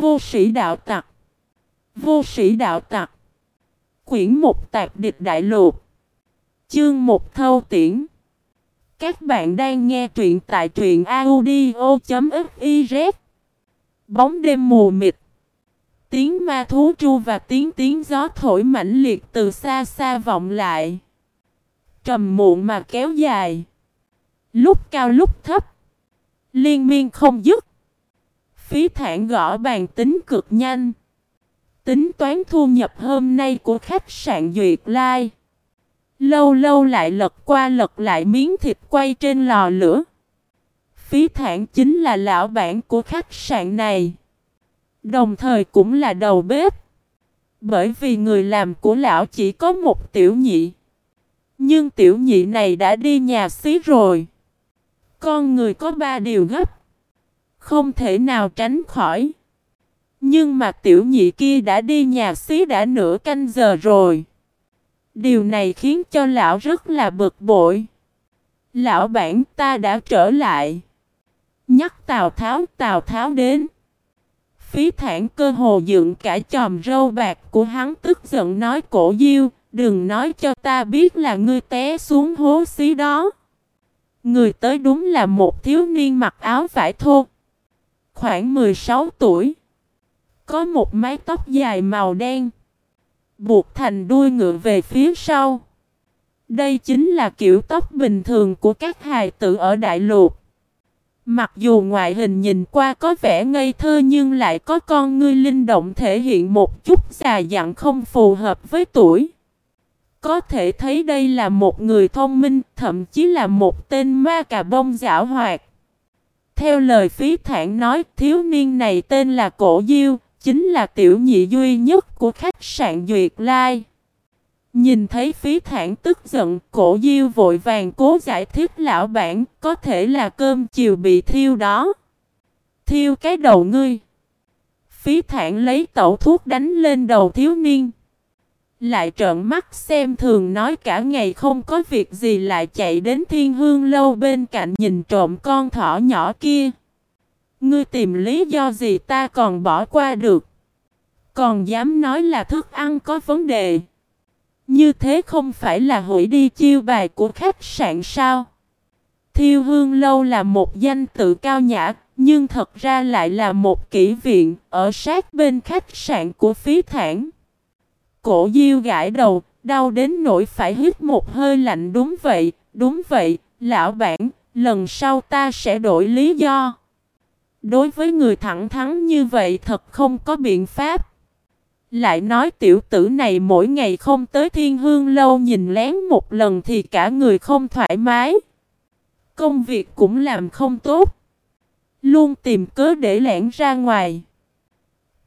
Vô sĩ đạo tặc. Vô sĩ đạo tặc. Quyển một tạc địch đại lục. Chương một thâu tiễn. Các bạn đang nghe truyện tại truyện audio.fiz. Bóng đêm mù mịt. Tiếng ma thú tru và tiếng tiếng gió thổi mãnh liệt từ xa xa vọng lại. Trầm muộn mà kéo dài. Lúc cao lúc thấp. Liên miên không dứt. Phí thản gõ bàn tính cực nhanh. Tính toán thu nhập hôm nay của khách sạn Duyệt Lai. Lâu lâu lại lật qua lật lại miếng thịt quay trên lò lửa. Phí thản chính là lão bản của khách sạn này. Đồng thời cũng là đầu bếp. Bởi vì người làm của lão chỉ có một tiểu nhị. Nhưng tiểu nhị này đã đi nhà xí rồi. Con người có ba điều gấp. Không thể nào tránh khỏi. Nhưng mà tiểu nhị kia đã đi nhà xí đã nửa canh giờ rồi. Điều này khiến cho lão rất là bực bội. Lão bản ta đã trở lại. Nhắc Tào Tháo, Tào Tháo đến. Phí thản cơ hồ dựng cả chòm râu bạc của hắn tức giận nói cổ diêu, đừng nói cho ta biết là ngươi té xuống hố xí đó. Người tới đúng là một thiếu niên mặc áo vải thô. Khoảng 16 tuổi. Có một mái tóc dài màu đen. Buộc thành đuôi ngựa về phía sau. Đây chính là kiểu tóc bình thường của các hài tử ở Đại Lục. Mặc dù ngoại hình nhìn qua có vẻ ngây thơ nhưng lại có con ngươi linh động thể hiện một chút già dặn không phù hợp với tuổi. Có thể thấy đây là một người thông minh, thậm chí là một tên ma cà bông giả hoạt. Theo lời phí thản nói, thiếu niên này tên là Cổ Diêu, chính là tiểu nhị duy nhất của khách sạn Duyệt Lai. Nhìn thấy phí thản tức giận, cổ diêu vội vàng cố giải thích lão bản, có thể là cơm chiều bị thiêu đó. Thiêu cái đầu ngươi. Phí thản lấy tẩu thuốc đánh lên đầu thiếu niên. Lại trợn mắt xem thường nói cả ngày không có việc gì lại chạy đến thiên hương lâu bên cạnh nhìn trộm con thỏ nhỏ kia. Ngươi tìm lý do gì ta còn bỏ qua được. Còn dám nói là thức ăn có vấn đề. Như thế không phải là hủy đi chiêu bài của khách sạn sao? Thiêu hương lâu là một danh tự cao nhã, nhưng thật ra lại là một kỹ viện ở sát bên khách sạn của phí thản. Cổ diêu gãi đầu, đau đến nỗi phải hít một hơi lạnh đúng vậy, đúng vậy, lão bản, lần sau ta sẽ đổi lý do. Đối với người thẳng thắn như vậy thật không có biện pháp. Lại nói tiểu tử này mỗi ngày không tới thiên hương lâu nhìn lén một lần thì cả người không thoải mái. Công việc cũng làm không tốt. Luôn tìm cớ để lẻn ra ngoài.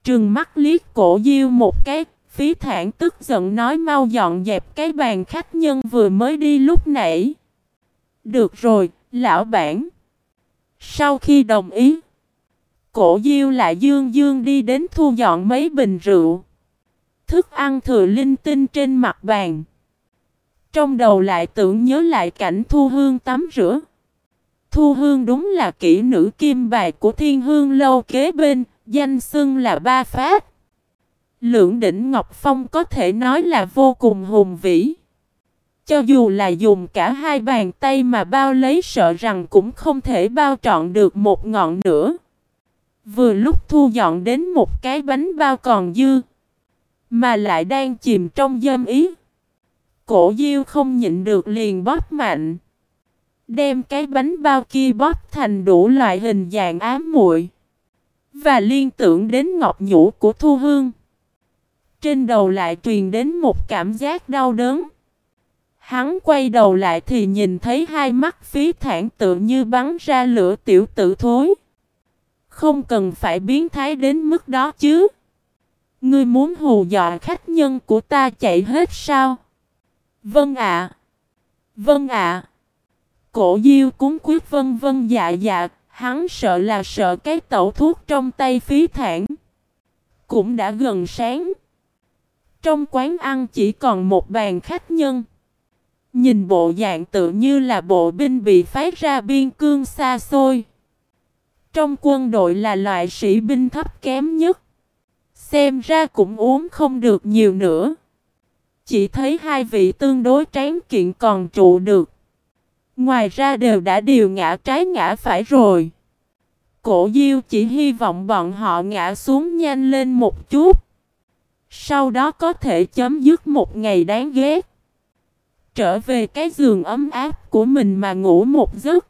Trừng mắt liếc cổ diêu một cái, phí thản tức giận nói mau dọn dẹp cái bàn khách nhân vừa mới đi lúc nãy. Được rồi, lão bản. Sau khi đồng ý, cổ diêu lại dương dương đi đến thu dọn mấy bình rượu thức ăn thừa linh tinh trên mặt bàn. Trong đầu lại tưởng nhớ lại cảnh Thu Hương tắm rửa. Thu Hương đúng là kỹ nữ kim bài của thiên hương lâu kế bên, danh xưng là ba phát. Lượng đỉnh Ngọc Phong có thể nói là vô cùng hùng vĩ. Cho dù là dùng cả hai bàn tay mà bao lấy sợ rằng cũng không thể bao trọn được một ngọn nữa. Vừa lúc thu dọn đến một cái bánh bao còn dư. Mà lại đang chìm trong dâm ý. Cổ diêu không nhịn được liền bóp mạnh. Đem cái bánh bao kia bóp thành đủ loại hình dạng ám muội Và liên tưởng đến ngọc nhũ của Thu Hương. Trên đầu lại truyền đến một cảm giác đau đớn. Hắn quay đầu lại thì nhìn thấy hai mắt phí thản tự như bắn ra lửa tiểu tử thối. Không cần phải biến thái đến mức đó chứ. Ngươi muốn hù dọa khách nhân của ta chạy hết sao? Vâng ạ. Vâng ạ. Cổ diêu cúng quyết vân vân dạ dạ, hắn sợ là sợ cái tẩu thuốc trong tay phí thản. Cũng đã gần sáng. Trong quán ăn chỉ còn một bàn khách nhân. Nhìn bộ dạng tự như là bộ binh bị phái ra biên cương xa xôi. Trong quân đội là loại sĩ binh thấp kém nhất. Xem ra cũng uống không được nhiều nữa. Chỉ thấy hai vị tương đối tráng kiện còn trụ được. Ngoài ra đều đã điều ngã trái ngã phải rồi. Cổ diêu chỉ hy vọng bọn họ ngã xuống nhanh lên một chút. Sau đó có thể chấm dứt một ngày đáng ghét. Trở về cái giường ấm áp của mình mà ngủ một giấc.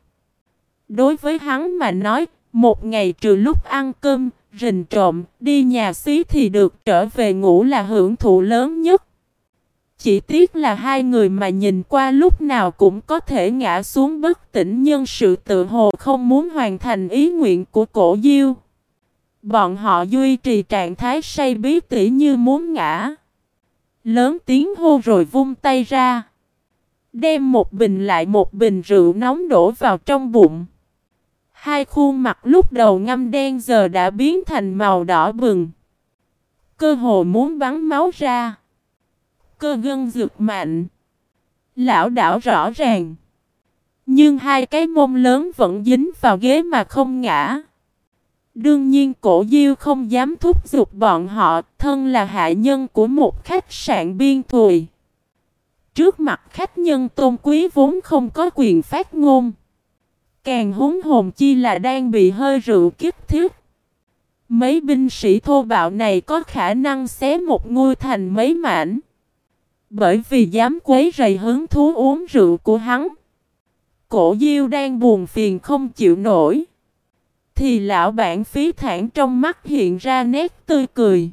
Đối với hắn mà nói, một ngày trừ lúc ăn cơm, rình trộm, đi nhà xí thì được trở về ngủ là hưởng thụ lớn nhất. Chỉ tiếc là hai người mà nhìn qua lúc nào cũng có thể ngã xuống bất tỉnh nhân sự tự hồ không muốn hoàn thành ý nguyện của cổ diêu. Bọn họ duy trì trạng thái say bí tỉ như muốn ngã. Lớn tiếng hô rồi vung tay ra. Đem một bình lại một bình rượu nóng đổ vào trong bụng. Hai khuôn mặt lúc đầu ngâm đen giờ đã biến thành màu đỏ bừng. Cơ hồ muốn bắn máu ra. Cơ gân rực mạnh. Lão đảo rõ ràng. Nhưng hai cái mông lớn vẫn dính vào ghế mà không ngã. Đương nhiên cổ diêu không dám thúc giục bọn họ, thân là hạ nhân của một khách sạn biên thùy. Trước mặt khách nhân tôn quý vốn không có quyền phát ngôn. Càng húng hồn chi là đang bị hơi rượu kích thiết. Mấy binh sĩ thô bạo này có khả năng xé một ngôi thành mấy mảnh. Bởi vì dám quấy rầy hứng thú uống rượu của hắn. Cổ diêu đang buồn phiền không chịu nổi. Thì lão bản phí thản trong mắt hiện ra nét tươi cười.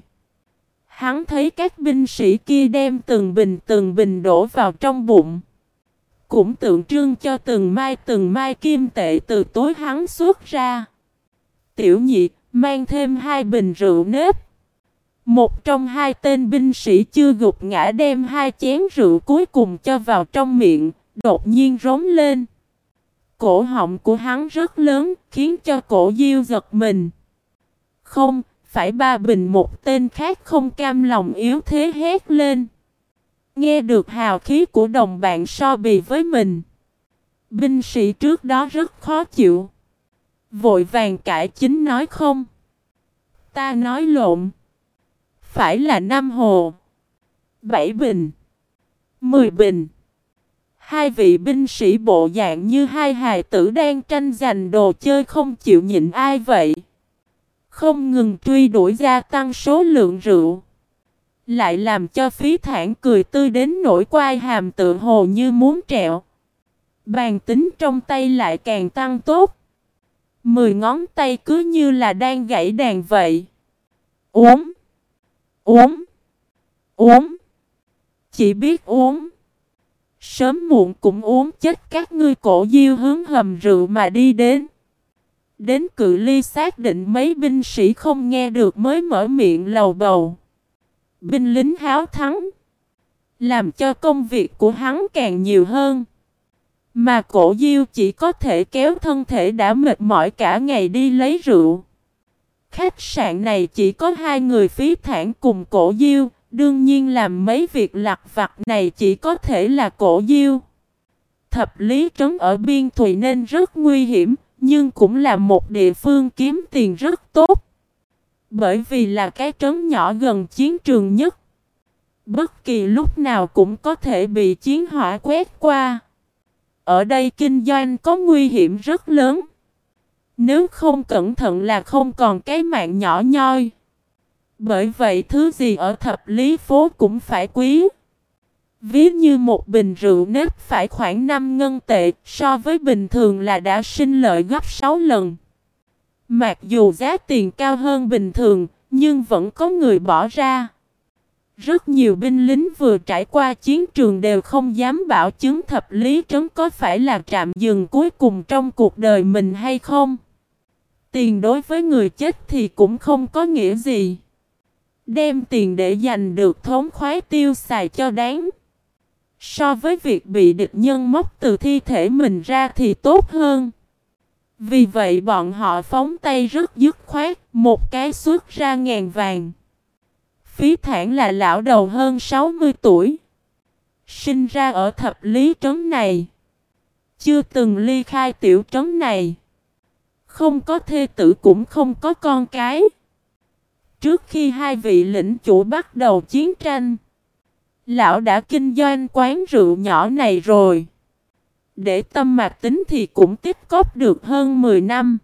Hắn thấy các binh sĩ kia đem từng bình từng bình đổ vào trong bụng. Cũng tượng trưng cho từng mai từng mai kim tệ từ tối hắn xuất ra. Tiểu nhị mang thêm hai bình rượu nếp. Một trong hai tên binh sĩ chưa gục ngã đem hai chén rượu cuối cùng cho vào trong miệng, đột nhiên rống lên. Cổ họng của hắn rất lớn, khiến cho cổ diêu giật mình. Không, phải ba bình một tên khác không cam lòng yếu thế hét lên. Nghe được hào khí của đồng bạn so bì với mình. Binh sĩ trước đó rất khó chịu. Vội vàng cải chính nói không. Ta nói lộn. Phải là năm hồ. Bảy bình. Mười bình. Hai vị binh sĩ bộ dạng như hai hài tử đang tranh giành đồ chơi không chịu nhịn ai vậy. Không ngừng truy đuổi gia tăng số lượng rượu. Lại làm cho phí thản cười tươi đến nỗi quai hàm tự hồ như muốn trẹo. Bàn tính trong tay lại càng tăng tốt. Mười ngón tay cứ như là đang gãy đàn vậy. Uống. Uống. Uống. Chỉ biết uống. Sớm muộn cũng uống chết các ngươi cổ diêu hướng hầm rượu mà đi đến. Đến cự ly xác định mấy binh sĩ không nghe được mới mở miệng lầu bầu. Binh lính háo thắng. Làm cho công việc của hắn càng nhiều hơn. Mà cổ diêu chỉ có thể kéo thân thể đã mệt mỏi cả ngày đi lấy rượu. Khách sạn này chỉ có hai người phí thản cùng cổ diêu, đương nhiên làm mấy việc lặt vặt này chỉ có thể là cổ diêu. Thập lý trấn ở biên thùy nên rất nguy hiểm, nhưng cũng là một địa phương kiếm tiền rất tốt. Bởi vì là cái trấn nhỏ gần chiến trường nhất. Bất kỳ lúc nào cũng có thể bị chiến hỏa quét qua. Ở đây kinh doanh có nguy hiểm rất lớn. Nếu không cẩn thận là không còn cái mạng nhỏ nhoi. Bởi vậy thứ gì ở thập lý phố cũng phải quý. Ví như một bình rượu nếp phải khoảng 5 ngân tệ so với bình thường là đã sinh lợi gấp 6 lần. Mặc dù giá tiền cao hơn bình thường, nhưng vẫn có người bỏ ra. Rất nhiều binh lính vừa trải qua chiến trường đều không dám bảo chứng thập lý trấn có phải là trạm dừng cuối cùng trong cuộc đời mình hay không. Tiền đối với người chết thì cũng không có nghĩa gì. Đem tiền để giành được thống khoái tiêu xài cho đáng. So với việc bị địch nhân móc từ thi thể mình ra thì tốt hơn. Vì vậy bọn họ phóng tay rất dứt khoát, một cái xuất ra ngàn vàng. Phí thản là lão đầu hơn 60 tuổi. Sinh ra ở thập lý trấn này. Chưa từng ly khai tiểu trấn này. Không có thê tử cũng không có con cái. Trước khi hai vị lĩnh chủ bắt đầu chiến tranh, lão đã kinh doanh quán rượu nhỏ này rồi. Để tâm mạc tính thì cũng tích cóp được hơn 10 năm.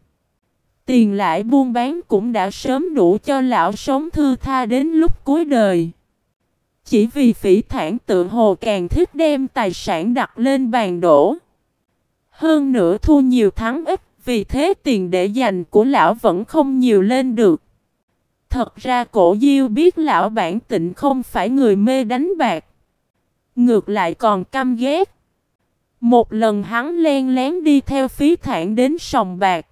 Tiền lãi buôn bán cũng đã sớm đủ cho lão sống thư tha đến lúc cuối đời. Chỉ vì phỉ thản tự hồ càng thích đem tài sản đặt lên bàn đổ. Hơn nữa thu nhiều thắng ít, vì thế tiền để dành của lão vẫn không nhiều lên được. Thật ra cổ diêu biết lão bản tịnh không phải người mê đánh bạc. Ngược lại còn căm ghét. Một lần hắn len lén đi theo phí thản đến sòng bạc.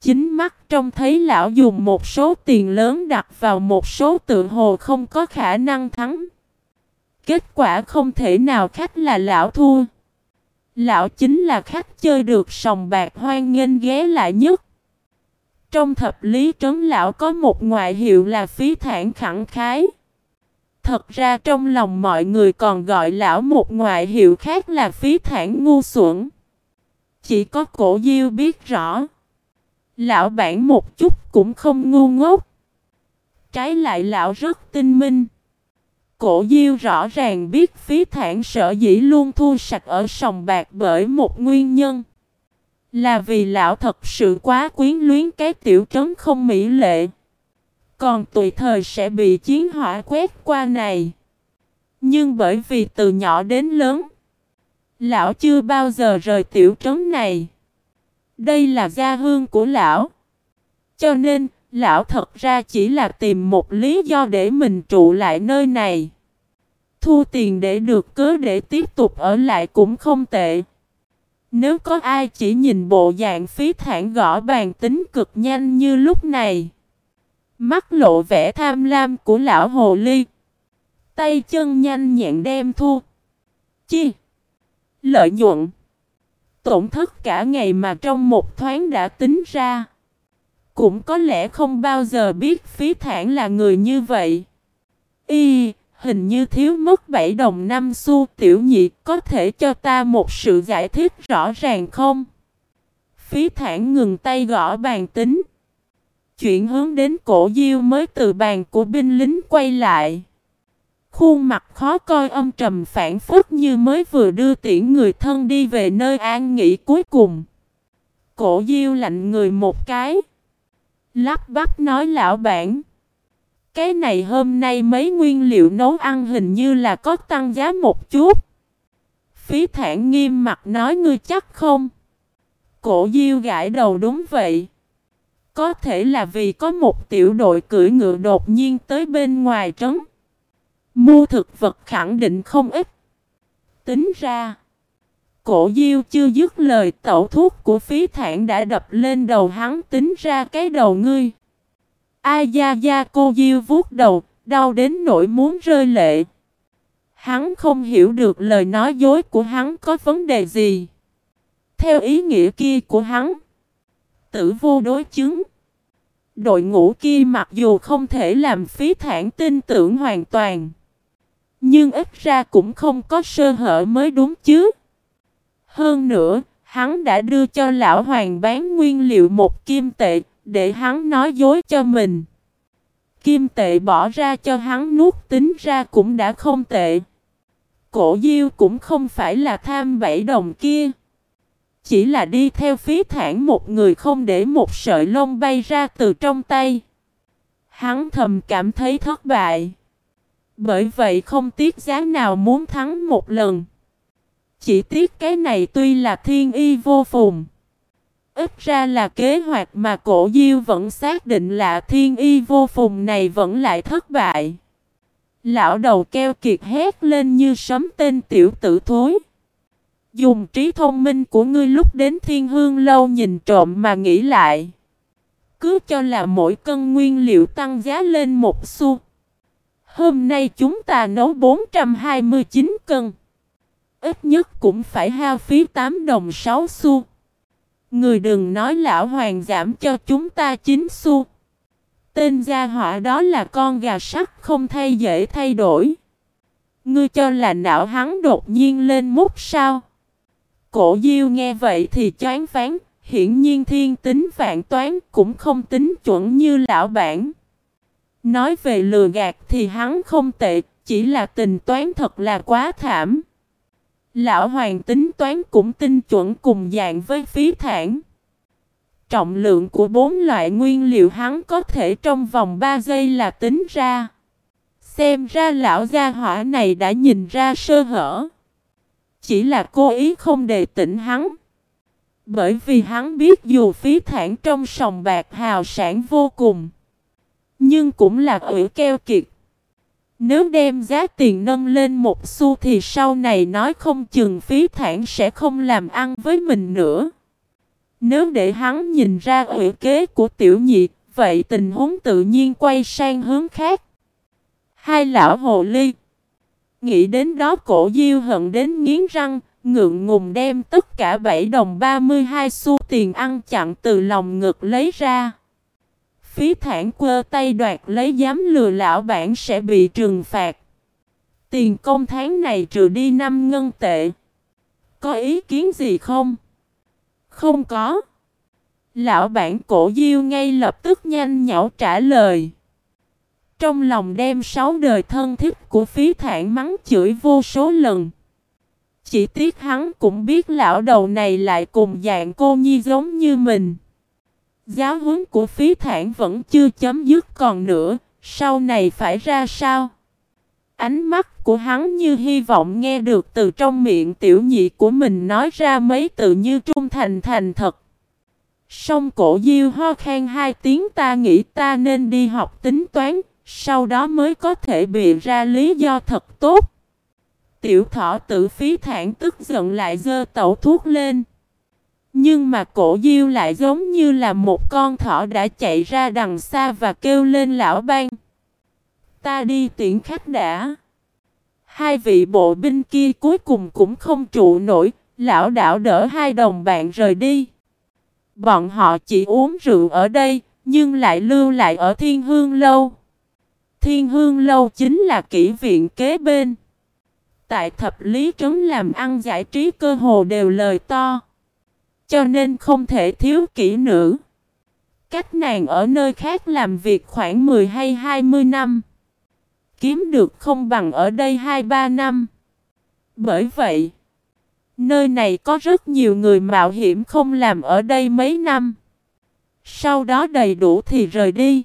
Chính mắt trông thấy lão dùng một số tiền lớn đặt vào một số tự hồ không có khả năng thắng. Kết quả không thể nào khách là lão thua. Lão chính là khách chơi được sòng bạc hoan nghênh ghé lại nhất. Trong thập lý trấn lão có một ngoại hiệu là phí thản khẳng khái. Thật ra trong lòng mọi người còn gọi lão một ngoại hiệu khác là phí thản ngu xuẩn. Chỉ có cổ diêu biết rõ. Lão bản một chút cũng không ngu ngốc. Trái lại lão rất tinh minh. Cổ diêu rõ ràng biết phí thản sở dĩ luôn thua sạch ở sòng bạc bởi một nguyên nhân. Là vì lão thật sự quá quyến luyến cái tiểu trấn không mỹ lệ. Còn tùy thời sẽ bị chiến hỏa quét qua này. Nhưng bởi vì từ nhỏ đến lớn, lão chưa bao giờ rời tiểu trấn này. Đây là gia hương của lão. Cho nên, lão thật ra chỉ là tìm một lý do để mình trụ lại nơi này. Thu tiền để được cớ để tiếp tục ở lại cũng không tệ. Nếu có ai chỉ nhìn bộ dạng phí thản gõ bàn tính cực nhanh như lúc này. Mắt lộ vẻ tham lam của lão hồ ly. Tay chân nhanh nhẹn đem thu. Chi. Lợi nhuận. Tổn thất cả ngày mà trong một thoáng đã tính ra. Cũng có lẽ không bao giờ biết phí thản là người như vậy. Y, hình như thiếu mất 7 đồng năm xu, tiểu nhị, có thể cho ta một sự giải thích rõ ràng không? Phí thản ngừng tay gõ bàn tính. Chuyển hướng đến cổ diêu mới từ bàn của binh lính quay lại. Khuôn mặt khó coi âm trầm phản phức như mới vừa đưa tiễn người thân đi về nơi an nghỉ cuối cùng. Cổ diêu lạnh người một cái. Lắp bắp nói lão bản. Cái này hôm nay mấy nguyên liệu nấu ăn hình như là có tăng giá một chút. Phí thản nghiêm mặt nói ngươi chắc không? Cổ diêu gãi đầu đúng vậy. Có thể là vì có một tiểu đội cưỡi ngựa đột nhiên tới bên ngoài trấn. Mua thực vật khẳng định không ít. Tính ra, cổ diêu chưa dứt lời tẩu thuốc của phí thản đã đập lên đầu hắn tính ra cái đầu ngươi. Ai da da cô diêu vuốt đầu, đau đến nỗi muốn rơi lệ. Hắn không hiểu được lời nói dối của hắn có vấn đề gì. Theo ý nghĩa kia của hắn, tử vô đối chứng. Đội ngũ kia mặc dù không thể làm phí thản tin tưởng hoàn toàn. Nhưng ít ra cũng không có sơ hở mới đúng chứ. Hơn nữa, hắn đã đưa cho lão hoàng bán nguyên liệu một kim tệ, để hắn nói dối cho mình. Kim tệ bỏ ra cho hắn nuốt, tính ra cũng đã không tệ. Cổ diêu cũng không phải là tham bảy đồng kia. Chỉ là đi theo phí thản một người không để một sợi lông bay ra từ trong tay. Hắn thầm cảm thấy thất bại. Bởi vậy không tiếc giá nào muốn thắng một lần. Chỉ tiếc cái này tuy là thiên y vô phùng. Ít ra là kế hoạch mà cổ diêu vẫn xác định là thiên y vô phùng này vẫn lại thất bại. Lão đầu keo kiệt hét lên như sấm tên tiểu tử thối. Dùng trí thông minh của ngươi lúc đến thiên hương lâu nhìn trộm mà nghĩ lại. Cứ cho là mỗi cân nguyên liệu tăng giá lên một xu. Hôm nay chúng ta nấu 429 cân. Ít nhất cũng phải hao phí 8 đồng 6 xu. Người đừng nói lão hoàng giảm cho chúng ta chính xu. Tên gia họa đó là con gà sắt không thay dễ thay đổi. Ngươi cho là não hắn đột nhiên lên mút sao? Cổ diêu nghe vậy thì choáng phán, hiển nhiên thiên tính vạn toán cũng không tính chuẩn như lão bản. Nói về lừa gạt thì hắn không tệ, chỉ là tình toán thật là quá thảm. Lão hoàng tính toán cũng tinh chuẩn cùng dạng với phí thản. Trọng lượng của bốn loại nguyên liệu hắn có thể trong vòng 3 giây là tính ra. Xem ra lão gia hỏa này đã nhìn ra sơ hở. Chỉ là cố ý không đề tỉnh hắn. Bởi vì hắn biết dù phí thản trong sòng bạc hào sản vô cùng. Nhưng cũng là ủy keo kiệt. Nếu đem giá tiền nâng lên một xu thì sau này nói không chừng phí thản sẽ không làm ăn với mình nữa. Nếu để hắn nhìn ra ủy kế của tiểu nhị, vậy tình huống tự nhiên quay sang hướng khác. Hai lão hồ ly. Nghĩ đến đó cổ diêu hận đến nghiến răng, ngượng ngùng đem tất cả 7 đồng 32 xu tiền ăn chặn từ lòng ngực lấy ra. Phí thản quơ tay đoạt lấy dám lừa lão bản sẽ bị trừng phạt. Tiền công tháng này trừ đi 5 ngân tệ. Có ý kiến gì không? Không có. Lão bản cổ diêu ngay lập tức nhanh nhảu trả lời. Trong lòng đem sáu đời thân thiết của phí thản mắng chửi vô số lần. Chỉ tiếc hắn cũng biết lão đầu này lại cùng dạng cô nhi giống như mình. Giáo huấn của phí thản vẫn chưa chấm dứt còn nữa, sau này phải ra sao? Ánh mắt của hắn như hy vọng nghe được từ trong miệng tiểu nhị của mình nói ra mấy từ như trung thành thành thật. Song cổ diêu ho khen hai tiếng ta nghĩ ta nên đi học tính toán, sau đó mới có thể bịa ra lý do thật tốt. Tiểu thỏ tự phí thản tức giận lại dơ tẩu thuốc lên. Nhưng mà cổ diêu lại giống như là một con thỏ đã chạy ra đằng xa và kêu lên lão ban. Ta đi tiễn khách đã. Hai vị bộ binh kia cuối cùng cũng không trụ nổi, lão đảo đỡ hai đồng bạn rời đi. Bọn họ chỉ uống rượu ở đây, nhưng lại lưu lại ở thiên hương lâu. Thiên hương lâu chính là kỹ viện kế bên. Tại thập lý trấn làm ăn giải trí cơ hồ đều lời to. Cho nên không thể thiếu kỹ nữ. Cách nàng ở nơi khác làm việc khoảng 10 hay 20 năm. Kiếm được không bằng ở đây 2-3 năm. Bởi vậy, nơi này có rất nhiều người mạo hiểm không làm ở đây mấy năm. Sau đó đầy đủ thì rời đi.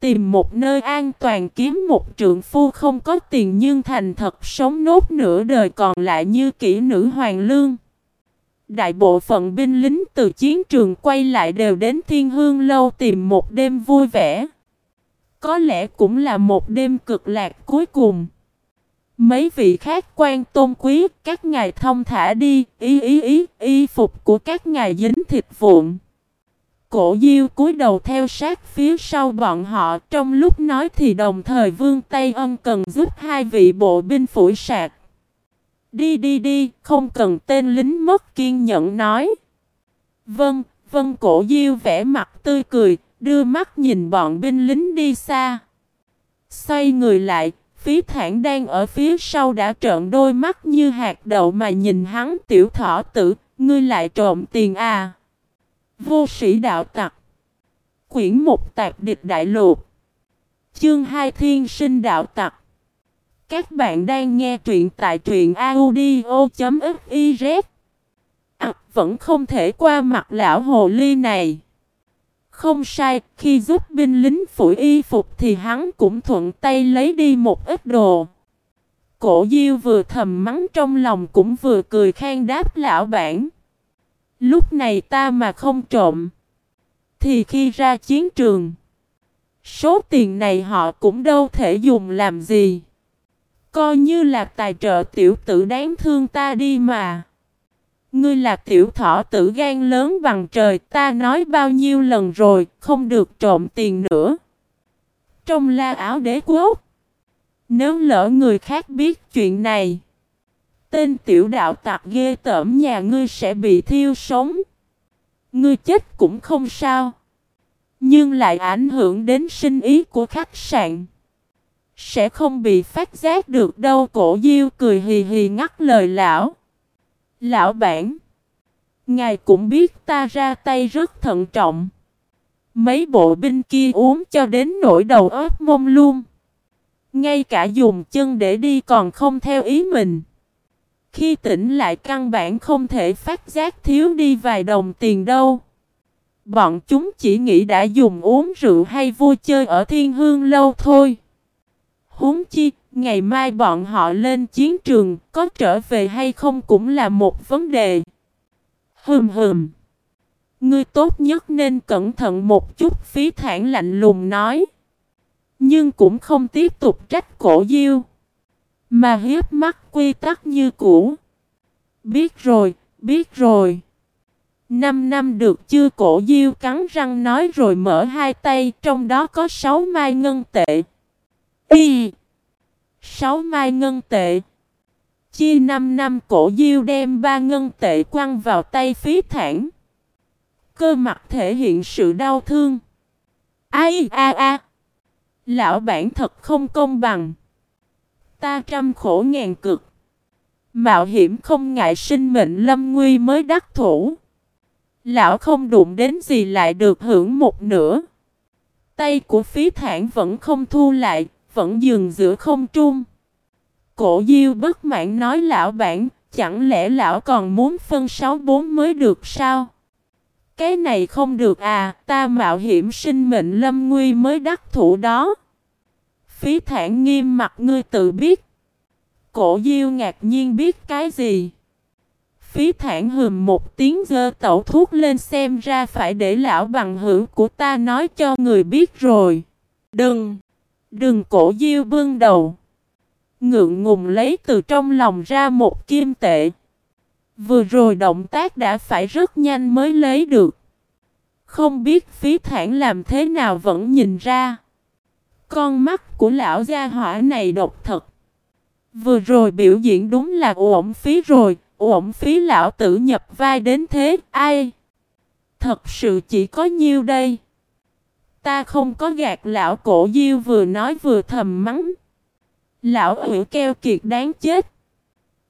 Tìm một nơi an toàn kiếm một trượng phu không có tiền nhưng thành thật sống nốt nửa đời còn lại như kỹ nữ hoàng lương. Đại bộ phận binh lính từ chiến trường quay lại đều đến thiên hương lâu tìm một đêm vui vẻ. Có lẽ cũng là một đêm cực lạc cuối cùng. Mấy vị khác quan tôn quý, các ngài thông thả đi, y y y y phục của các ngài dính thịt vụn. Cổ diêu cúi đầu theo sát phía sau bọn họ trong lúc nói thì đồng thời vương tay ân cần giúp hai vị bộ binh phủi sạc. Đi đi đi, không cần tên lính mất kiên nhẫn nói. Vâng, vâng cổ diêu vẽ mặt tươi cười, đưa mắt nhìn bọn binh lính đi xa. Xoay người lại, phí thản đang ở phía sau đã trợn đôi mắt như hạt đậu mà nhìn hắn tiểu thỏ tử, ngươi lại trộm tiền à. Vô sĩ đạo tặc. Quyển một tạc địch đại lục. Chương 2 thiên sinh đạo tặc. Các bạn đang nghe truyện tại truyện audio.fiz À, vẫn không thể qua mặt lão hồ ly này. Không sai, khi giúp binh lính phủi y phục thì hắn cũng thuận tay lấy đi một ít đồ. Cổ diêu vừa thầm mắng trong lòng cũng vừa cười khen đáp lão bản. Lúc này ta mà không trộm. Thì khi ra chiến trường. Số tiền này họ cũng đâu thể dùng làm gì. Coi như là tài trợ tiểu tử đáng thương ta đi mà. Ngươi là tiểu thỏ tử gan lớn bằng trời, ta nói bao nhiêu lần rồi, không được trộm tiền nữa. Trong la áo đế quốc. Nếu lỡ người khác biết chuyện này. Tên tiểu đạo tặc ghê tởm nhà ngươi sẽ bị thiêu sống. Ngươi chết cũng không sao. Nhưng lại ảnh hưởng đến sinh ý của khách sạn. Sẽ không bị phát giác được đâu cổ diêu cười hì hì ngắt lời lão. Lão bản. Ngài cũng biết ta ra tay rất thận trọng. Mấy bộ binh kia uống cho đến nỗi đầu óc mông luôn. Ngay cả dùng chân để đi còn không theo ý mình. Khi tỉnh lại căn bản không thể phát giác thiếu đi vài đồng tiền đâu. Bọn chúng chỉ nghĩ đã dùng uống rượu hay vui chơi ở thiên hương lâu thôi. Huống chi, ngày mai bọn họ lên chiến trường, có trở về hay không cũng là một vấn đề. Hừm hừm. Ngươi tốt nhất nên cẩn thận một chút phí thản lạnh lùng nói. Nhưng cũng không tiếp tục trách cổ diêu. Mà hiếp mắt quy tắc như cũ. Biết rồi, biết rồi. Năm năm được chưa cổ diêu cắn răng nói rồi mở hai tay trong đó có sáu mai ngân tệ. Y. Sáu mai ngân tệ. Chia năm năm cổ diêu đem ba ngân tệ quăng vào tay phí thản. Cơ mặt thể hiện sự đau thương. Ai a a. Lão bản thật không công bằng. Ta trăm khổ ngàn cực. Mạo hiểm không ngại sinh mệnh lâm nguy mới đắc thủ. Lão không đụng đến gì lại được hưởng một nửa. Tay của phí thản vẫn không thu lại, vẫn dừng giữa không trung. Cổ diêu bất mãn nói lão bản, chẳng lẽ lão còn muốn phân sáu bốn mới được sao? Cái này không được à, ta mạo hiểm sinh mệnh lâm nguy mới đắc thủ đó. Phí thản nghiêm mặt ngươi tự biết. Cổ diêu ngạc nhiên biết cái gì. Phí thản hừm một tiếng dơ tẩu thuốc lên xem ra phải để lão bằng hữu của ta nói cho người biết rồi. Đừng, đừng cổ diêu bương đầu. Ngượng ngùng lấy từ trong lòng ra một kim tệ. Vừa rồi động tác đã phải rất nhanh mới lấy được. Không biết phí thản làm thế nào vẫn nhìn ra. Con mắt của lão gia hỏa này độc thật. Vừa rồi biểu diễn đúng là uổng phí rồi, uổng phí lão tử nhập vai đến thế, ai? Thật sự chỉ có nhiêu đây. Ta không có gạt lão cổ diêu vừa nói vừa thầm mắng. Lão ủy keo kiệt đáng chết.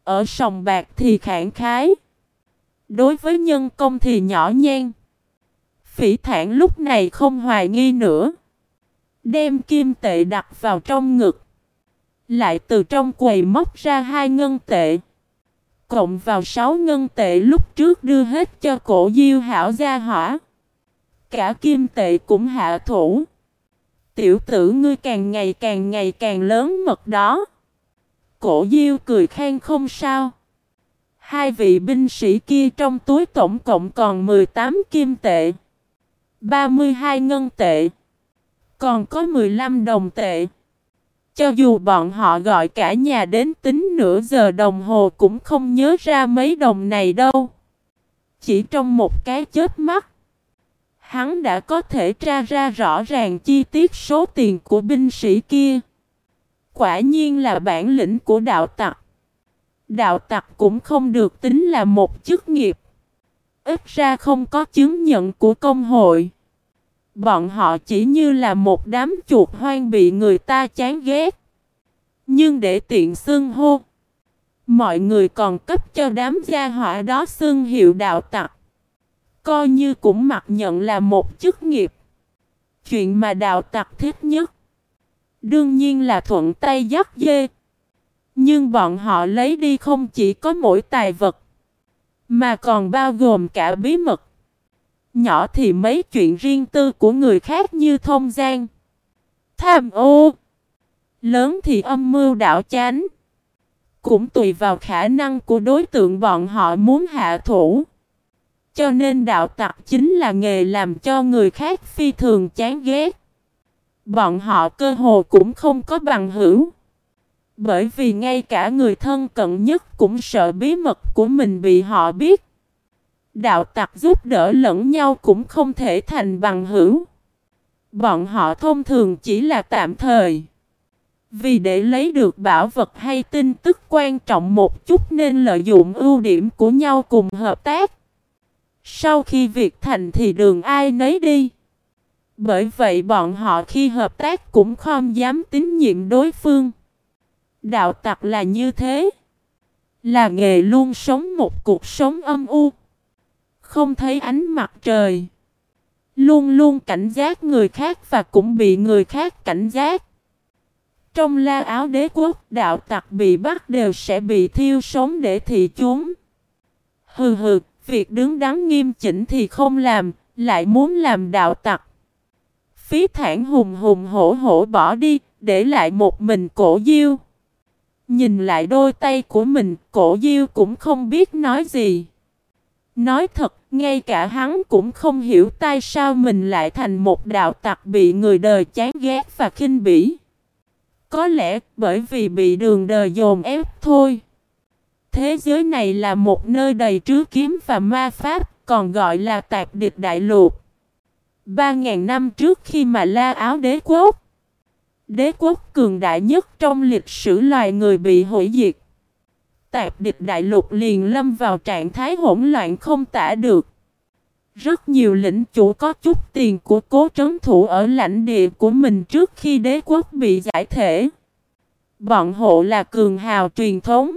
Ở sòng bạc thì khản khái. Đối với nhân công thì nhỏ nhen. Phỉ thản lúc này không hoài nghi nữa. Đem kim tệ đặt vào trong ngực. Lại từ trong quầy móc ra hai ngân tệ. Cộng vào sáu ngân tệ lúc trước đưa hết cho cổ diêu hảo gia hỏa. Cả kim tệ cũng hạ thủ. Tiểu tử ngươi càng ngày càng ngày càng lớn mật đó. Cổ diêu cười khen không sao. Hai vị binh sĩ kia trong túi tổng cộng còn 18 kim tệ. 32 ngân tệ. Còn có 15 đồng tệ. Cho dù bọn họ gọi cả nhà đến tính nửa giờ đồng hồ cũng không nhớ ra mấy đồng này đâu. Chỉ trong một cái chết mắt. Hắn đã có thể tra ra rõ ràng chi tiết số tiền của binh sĩ kia. Quả nhiên là bản lĩnh của đạo tặc. Đạo tặc cũng không được tính là một chức nghiệp. Ít ra không có chứng nhận của công hội. Bọn họ chỉ như là một đám chuột hoang bị người ta chán ghét. Nhưng để tiện xưng hô, mọi người còn cấp cho đám gia họa đó xưng hiệu đạo tặc. Coi như cũng mặc nhận là một chức nghiệp. Chuyện mà đạo tặc thích nhất. Đương nhiên là thuận tay dắt dê. Nhưng bọn họ lấy đi không chỉ có mỗi tài vật. Mà còn bao gồm cả bí mật. Nhỏ thì mấy chuyện riêng tư của người khác như thông gian. Tham ô. Lớn thì âm mưu đảo chánh. Cũng tùy vào khả năng của đối tượng bọn họ muốn hạ thủ. Cho nên đạo tặc chính là nghề làm cho người khác phi thường chán ghét. Bọn họ cơ hồ cũng không có bằng hữu. Bởi vì ngay cả người thân cận nhất cũng sợ bí mật của mình bị họ biết. Đạo tặc giúp đỡ lẫn nhau cũng không thể thành bằng hữu. Bọn họ thông thường chỉ là tạm thời. Vì để lấy được bảo vật hay tin tức quan trọng một chút nên lợi dụng ưu điểm của nhau cùng hợp tác. Sau khi việc thành thì đường ai nấy đi. Bởi vậy bọn họ khi hợp tác cũng không dám tín nhiệm đối phương. Đạo tặc là như thế. Là nghề luôn sống một cuộc sống âm u. Không thấy ánh mặt trời. Luôn luôn cảnh giác người khác và cũng bị người khác cảnh giác. Trong la áo đế quốc, đạo tặc bị bắt đều sẽ bị thiêu sống để thị chúng. Hừ hừ, việc đứng đắn nghiêm chỉnh thì không làm, lại muốn làm đạo tặc. Phí thản hùng hùng hổ hổ bỏ đi, để lại một mình cổ diêu. Nhìn lại đôi tay của mình, cổ diêu cũng không biết nói gì. Nói thật, ngay cả hắn cũng không hiểu tại sao mình lại thành một đạo tặc bị người đời chán ghét và khinh bỉ. Có lẽ bởi vì bị đường đời dồn ép thôi. Thế giới này là một nơi đầy trứ kiếm và ma pháp, còn gọi là tạp địch đại lục. Ba ngàn năm trước khi mà la áo đế quốc, đế quốc cường đại nhất trong lịch sử loài người bị hủy diệt. Tạp địch đại lục liền lâm vào trạng thái hỗn loạn không tả được. Rất nhiều lĩnh chủ có chút tiền của cố trấn thủ ở lãnh địa của mình trước khi đế quốc bị giải thể. Bọn hộ là cường hào truyền thống.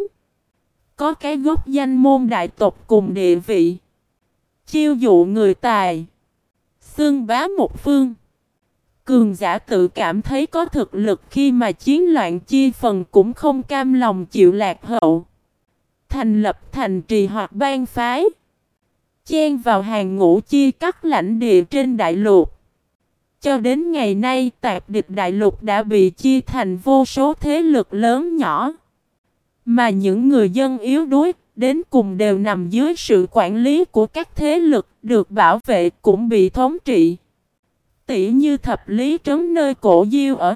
Có cái gốc danh môn đại tộc cùng địa vị. Chiêu dụ người tài. Xương bá một phương. Cường giả tự cảm thấy có thực lực khi mà chiến loạn chi phần cũng không cam lòng chịu lạc hậu. Thành lập thành trì hoặc ban phái. Chen vào hàng ngũ chia cắt lãnh địa trên đại lục. Cho đến ngày nay, tạp địch đại lục đã bị chia thành vô số thế lực lớn nhỏ. Mà những người dân yếu đuối đến cùng đều nằm dưới sự quản lý của các thế lực được bảo vệ cũng bị thống trị. Tỷ như thập lý trấn nơi cổ diêu ở.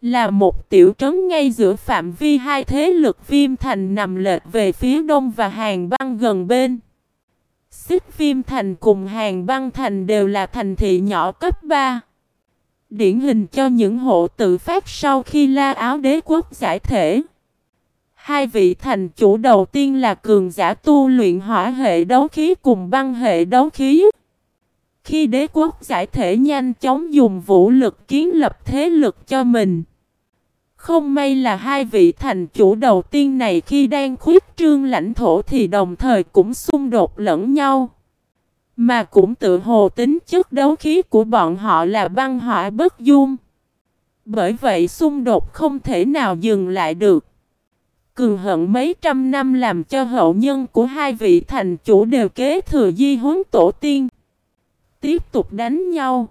Là một tiểu trấn ngay giữa phạm vi hai thế lực viêm thành nằm lệch về phía đông và hàng băng gần bên. Xích viêm thành cùng hàng băng thành đều là thành thị nhỏ cấp 3. Điển hình cho những hộ tự phát sau khi la áo đế quốc giải thể. Hai vị thành chủ đầu tiên là cường giả tu luyện hỏa hệ đấu khí cùng băng hệ đấu khí. Khi đế quốc giải thể nhanh chóng dùng vũ lực kiến lập thế lực cho mình. Không may là hai vị thành chủ đầu tiên này khi đang khuyết trương lãnh thổ thì đồng thời cũng xung đột lẫn nhau. Mà cũng tự hồ tính chất đấu khí của bọn họ là băng hỏa bất dung. Bởi vậy xung đột không thể nào dừng lại được. Cường hận mấy trăm năm làm cho hậu nhân của hai vị thành chủ đều kế thừa di huấn tổ tiên. Tiếp tục đánh nhau.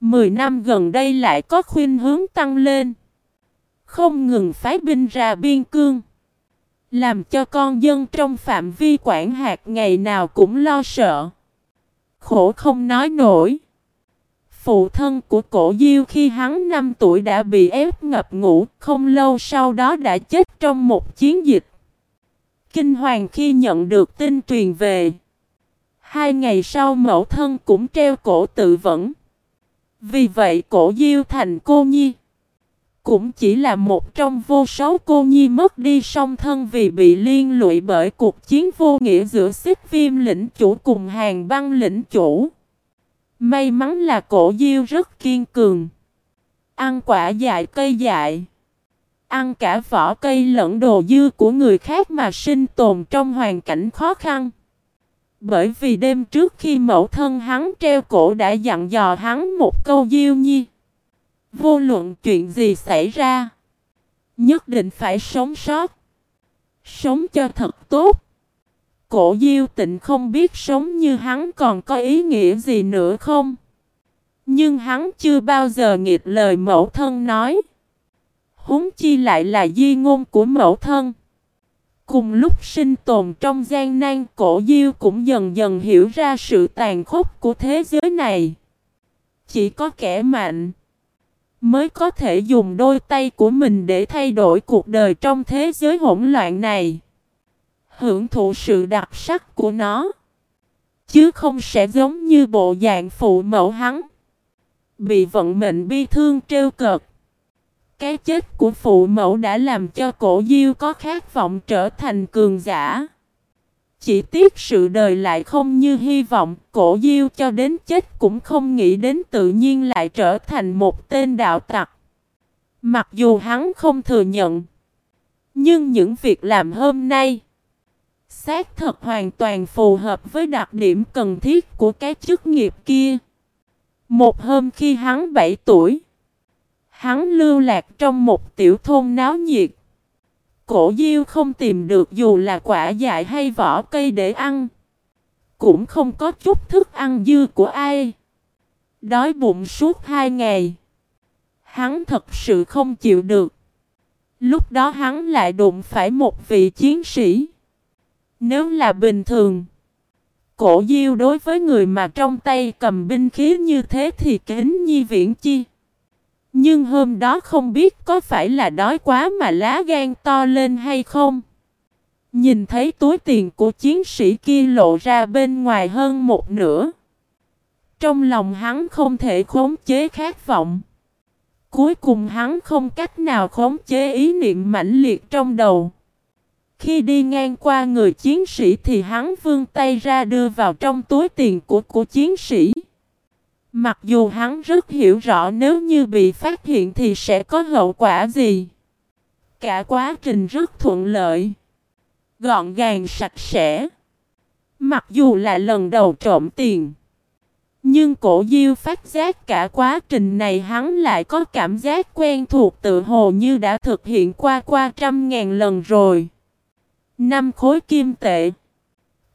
Mười năm gần đây lại có khuyên hướng tăng lên. Không ngừng phái binh ra biên cương. Làm cho con dân trong phạm vi quản hạt ngày nào cũng lo sợ. Khổ không nói nổi. Phụ thân của cổ diêu khi hắn 5 tuổi đã bị ép ngập ngủ, không lâu sau đó đã chết trong một chiến dịch. Kinh hoàng khi nhận được tin truyền về. Hai ngày sau mẫu thân cũng treo cổ tự vẫn. Vì vậy cổ diêu thành cô nhi. Cũng chỉ là một trong vô số cô nhi mất đi song thân vì bị liên lụy bởi cuộc chiến vô nghĩa giữa xích viêm lĩnh chủ cùng hàng băng lĩnh chủ. May mắn là cổ diêu rất kiên cường. Ăn quả dại cây dại. Ăn cả vỏ cây lẫn đồ dư của người khác mà sinh tồn trong hoàn cảnh khó khăn. Bởi vì đêm trước khi mẫu thân hắn treo cổ đã dặn dò hắn một câu diêu nhi. Vô luận chuyện gì xảy ra. Nhất định phải sống sót. Sống cho thật tốt. Cổ diêu tịnh không biết sống như hắn còn có ý nghĩa gì nữa không. Nhưng hắn chưa bao giờ nghịch lời mẫu thân nói. Húng chi lại là di ngôn của mẫu thân. Cùng lúc sinh tồn trong gian nan, cổ diêu cũng dần dần hiểu ra sự tàn khốc của thế giới này. Chỉ có kẻ mạnh mới có thể dùng đôi tay của mình để thay đổi cuộc đời trong thế giới hỗn loạn này. Hưởng thụ sự đặc sắc của nó. Chứ không sẽ giống như bộ dạng phụ mẫu hắn. Bị vận mệnh bi thương trêu cợt. Cái chết của phụ mẫu đã làm cho cổ diêu có khát vọng trở thành cường giả. Chỉ tiếc sự đời lại không như hy vọng, cổ diêu cho đến chết cũng không nghĩ đến tự nhiên lại trở thành một tên đạo tặc. Mặc dù hắn không thừa nhận, nhưng những việc làm hôm nay, xác thật hoàn toàn phù hợp với đặc điểm cần thiết của cái chức nghiệp kia. Một hôm khi hắn 7 tuổi, hắn lưu lạc trong một tiểu thôn náo nhiệt. Cổ diêu không tìm được dù là quả dại hay vỏ cây để ăn. Cũng không có chút thức ăn dư của ai. Đói bụng suốt hai ngày. Hắn thật sự không chịu được. Lúc đó hắn lại đụng phải một vị chiến sĩ. Nếu là bình thường, cổ diêu đối với người mà trong tay cầm binh khí như thế thì kính nhi viễn chi. Nhưng hôm đó không biết có phải là đói quá mà lá gan to lên hay không. Nhìn thấy túi tiền của chiến sĩ kia lộ ra bên ngoài hơn một nửa. Trong lòng hắn không thể khống chế khát vọng. Cuối cùng hắn không cách nào khống chế ý niệm mãnh liệt trong đầu. Khi đi ngang qua người chiến sĩ thì hắn vươn tay ra đưa vào trong túi tiền của của chiến sĩ. Mặc dù hắn rất hiểu rõ nếu như bị phát hiện thì sẽ có hậu quả gì. Cả quá trình rất thuận lợi. Gọn gàng, sạch sẽ. Mặc dù là lần đầu trộm tiền. Nhưng cổ diêu phát giác cả quá trình này hắn lại có cảm giác quen thuộc tự hồ như đã thực hiện qua qua trăm ngàn lần rồi. Năm khối kim tệ.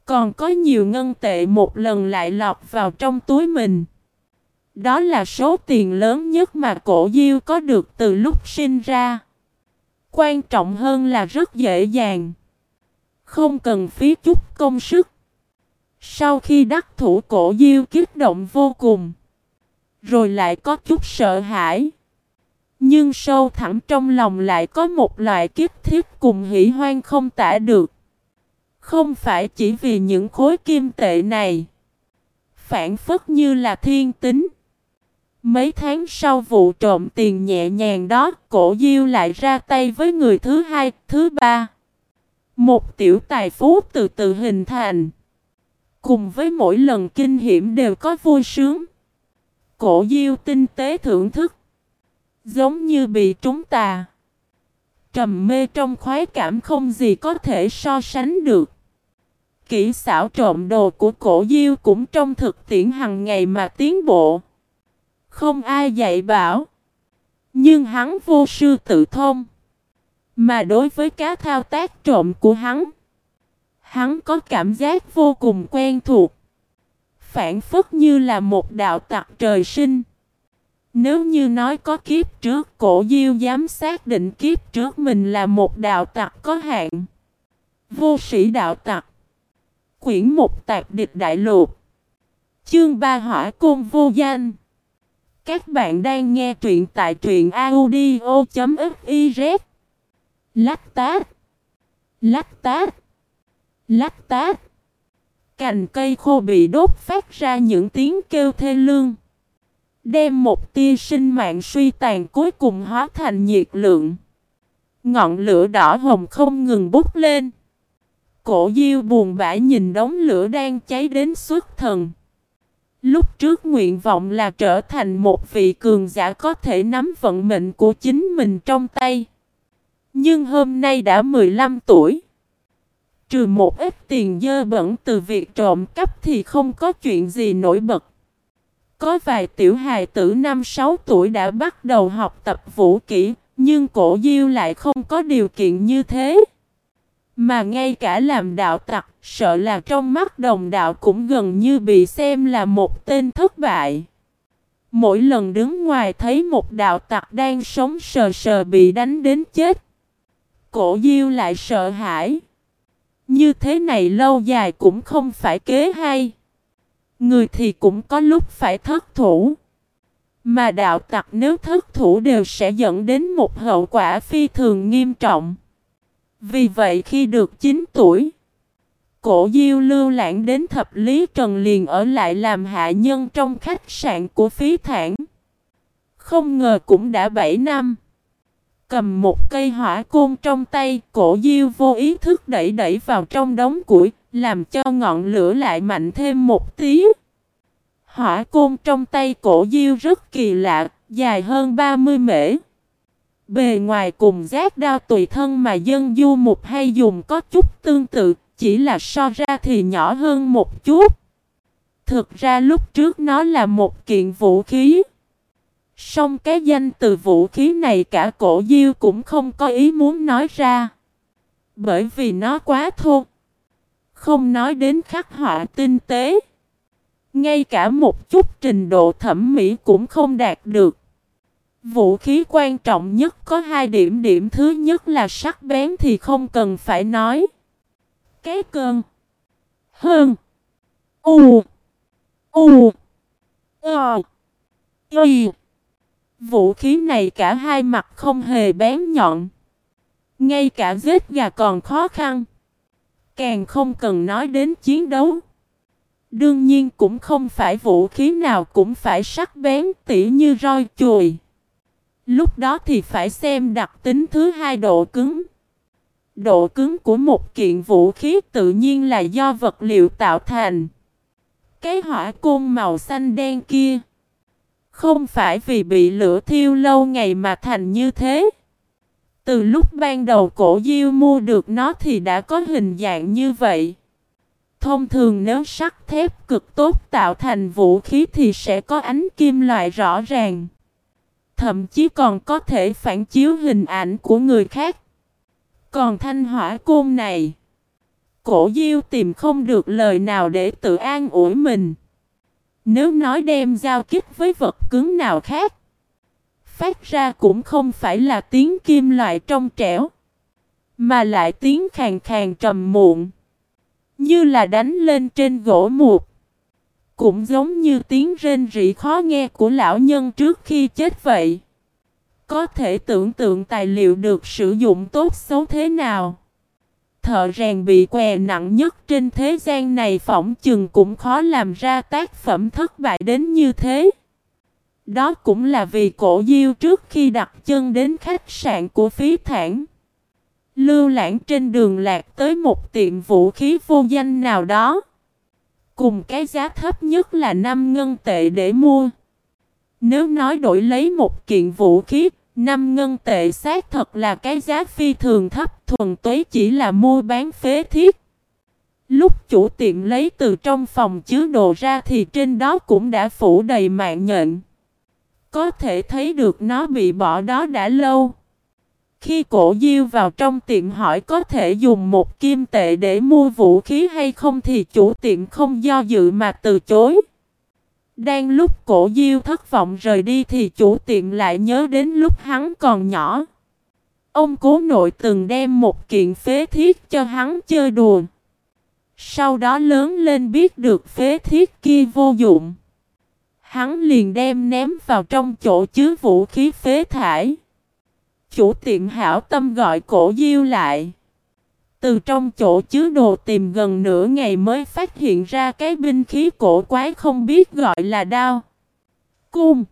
Còn có nhiều ngân tệ một lần lại lọt vào trong túi mình. Đó là số tiền lớn nhất mà cổ diêu có được từ lúc sinh ra. Quan trọng hơn là rất dễ dàng. Không cần phí chút công sức. Sau khi đắc thủ, cổ diêu kích động vô cùng. Rồi lại có chút sợ hãi. Nhưng sâu thẳm trong lòng lại có một loại kiếp thiết cùng hỷ hoan không tả được. Không phải chỉ vì những khối kim tệ này. Phản phất như là thiên tính. Mấy tháng sau vụ trộm tiền nhẹ nhàng đó, cổ diêu lại ra tay với người thứ hai, thứ ba. Một tiểu tài phú từ từ hình thành. Cùng với mỗi lần kinh hiểm đều có vui sướng. Cổ diêu tinh tế thưởng thức. Giống như bị trúng tà. Trầm mê trong khoái cảm không gì có thể so sánh được. Kỹ xảo trộm đồ của cổ diêu cũng trong thực tiễn hàng ngày mà tiến bộ. Không ai dạy bảo. Nhưng hắn vô sư tự thông. Mà đối với cá thao tác trộm của hắn, hắn có cảm giác vô cùng quen thuộc. Phản phất như là một đạo tặc trời sinh. Nếu như nói có kiếp trước, cổ diêu dám xác định kiếp trước mình là một đạo tặc có hạn. Vô sĩ đạo tặc. Quyển một tạc địch đại lục. Chương ba hỏa côn vô danh. Các bạn đang nghe truyện tại truyện audio.fiz Lách tát Lách tát Lách tát Cành cây khô bị đốt phát ra những tiếng kêu thê lương Đem một tia sinh mạng suy tàn cuối cùng hóa thành nhiệt lượng Ngọn lửa đỏ hồng không ngừng bút lên Cổ diêu buồn bã nhìn đống lửa đang cháy đến xuất thần Lúc trước nguyện vọng là trở thành một vị cường giả có thể nắm vận mệnh của chính mình trong tay. Nhưng hôm nay đã 15 tuổi. Trừ một ít tiền dơ bẩn từ việc trộm cắp thì không có chuyện gì nổi bật. Có vài tiểu hài tử năm 6 tuổi đã bắt đầu học tập vũ kỹ, nhưng cổ diêu lại không có điều kiện như thế. Mà ngay cả làm đạo tặc, sợ là trong mắt đồng đạo cũng gần như bị xem là một tên thất bại. Mỗi lần đứng ngoài thấy một đạo tặc đang sống sờ sờ bị đánh đến chết. Cổ diêu lại sợ hãi. Như thế này lâu dài cũng không phải kế hay. Người thì cũng có lúc phải thất thủ. Mà đạo tặc nếu thất thủ đều sẽ dẫn đến một hậu quả phi thường nghiêm trọng. Vì vậy khi được 9 tuổi, cổ diêu lưu lãng đến thập lý trần liền ở lại làm hạ nhân trong khách sạn của phí thản. Không ngờ cũng đã 7 năm. Cầm một cây hỏa côn trong tay, cổ diêu vô ý thức đẩy đẩy vào trong đống củi, làm cho ngọn lửa lại mạnh thêm một tí. Hỏa côn trong tay cổ diêu rất kỳ lạ, dài hơn 30 mễ. Bề ngoài cùng giác đao tùy thân mà dân du mục hay dùng có chút tương tự, chỉ là so ra thì nhỏ hơn một chút. Thực ra lúc trước nó là một kiện vũ khí. Song cái danh từ vũ khí này cả cổ diêu cũng không có ý muốn nói ra. Bởi vì nó quá thô. Không nói đến khắc họa tinh tế. Ngay cả một chút trình độ thẩm mỹ cũng không đạt được. Vũ khí quan trọng nhất, có hai điểm điểm thứ nhất là sắc bén thì không cần phải nói. Cái cơn. Hơn. U. U. Ờ. Y. Vũ khí này cả hai mặt không hề bén nhọn. Ngay cả giết gà còn khó khăn. Càng không cần nói đến chiến đấu. Đương nhiên cũng không phải vũ khí nào cũng phải sắc bén tỉ như roi chùi. Lúc đó thì phải xem đặc tính thứ hai độ cứng. Độ cứng của một kiện vũ khí tự nhiên là do vật liệu tạo thành. Cái hỏa côn màu xanh đen kia. Không phải vì bị lửa thiêu lâu ngày mà thành như thế. Từ lúc ban đầu cổ diêu mua được nó thì đã có hình dạng như vậy. Thông thường nếu sắt thép cực tốt tạo thành vũ khí thì sẽ có ánh kim loại rõ ràng. Thậm chí còn có thể phản chiếu hình ảnh của người khác. Còn thanh hỏa côn này, cổ diêu tìm không được lời nào để tự an ủi mình. Nếu nói đem giao kích với vật cứng nào khác, phát ra cũng không phải là tiếng kim loại trong trẻo, mà lại tiếng khàn khàn trầm muộn, như là đánh lên trên gỗ mục. Cũng giống như tiếng rên rỉ khó nghe của lão nhân trước khi chết vậy. Có thể tưởng tượng tài liệu được sử dụng tốt xấu thế nào. Thợ rèn bị què nặng nhất trên thế gian này phỏng chừng cũng khó làm ra tác phẩm thất bại đến như thế. Đó cũng là vì cổ diêu trước khi đặt chân đến khách sạn của phí thản. Lưu lãng trên đường lạc tới một tiệm vũ khí vô danh nào đó. Cùng cái giá thấp nhất là 5 ngân tệ để mua. Nếu nói đổi lấy một kiện vũ khí, 5 ngân tệ xác thật là cái giá phi thường thấp thuần túy chỉ là mua bán phế thiết. Lúc chủ tiệm lấy từ trong phòng chứa đồ ra thì trên đó cũng đã phủ đầy mạng nhện. Có thể thấy được nó bị bỏ đó đã lâu. Khi cổ diêu vào trong tiệm hỏi có thể dùng một kim tệ để mua vũ khí hay không thì chủ tiệm không do dự mà từ chối. Đang lúc cổ diêu thất vọng rời đi thì chủ tiệm lại nhớ đến lúc hắn còn nhỏ. Ông cố nội từng đem một kiện phế thiết cho hắn chơi đùa. Sau đó lớn lên biết được phế thiết kia vô dụng. Hắn liền đem ném vào trong chỗ chứa vũ khí phế thải. Chủ tiệm hảo tâm gọi cổ diêu lại. Từ trong chỗ chứa đồ tìm gần nửa ngày mới phát hiện ra cái binh khí cổ quái không biết gọi là đao. Cung.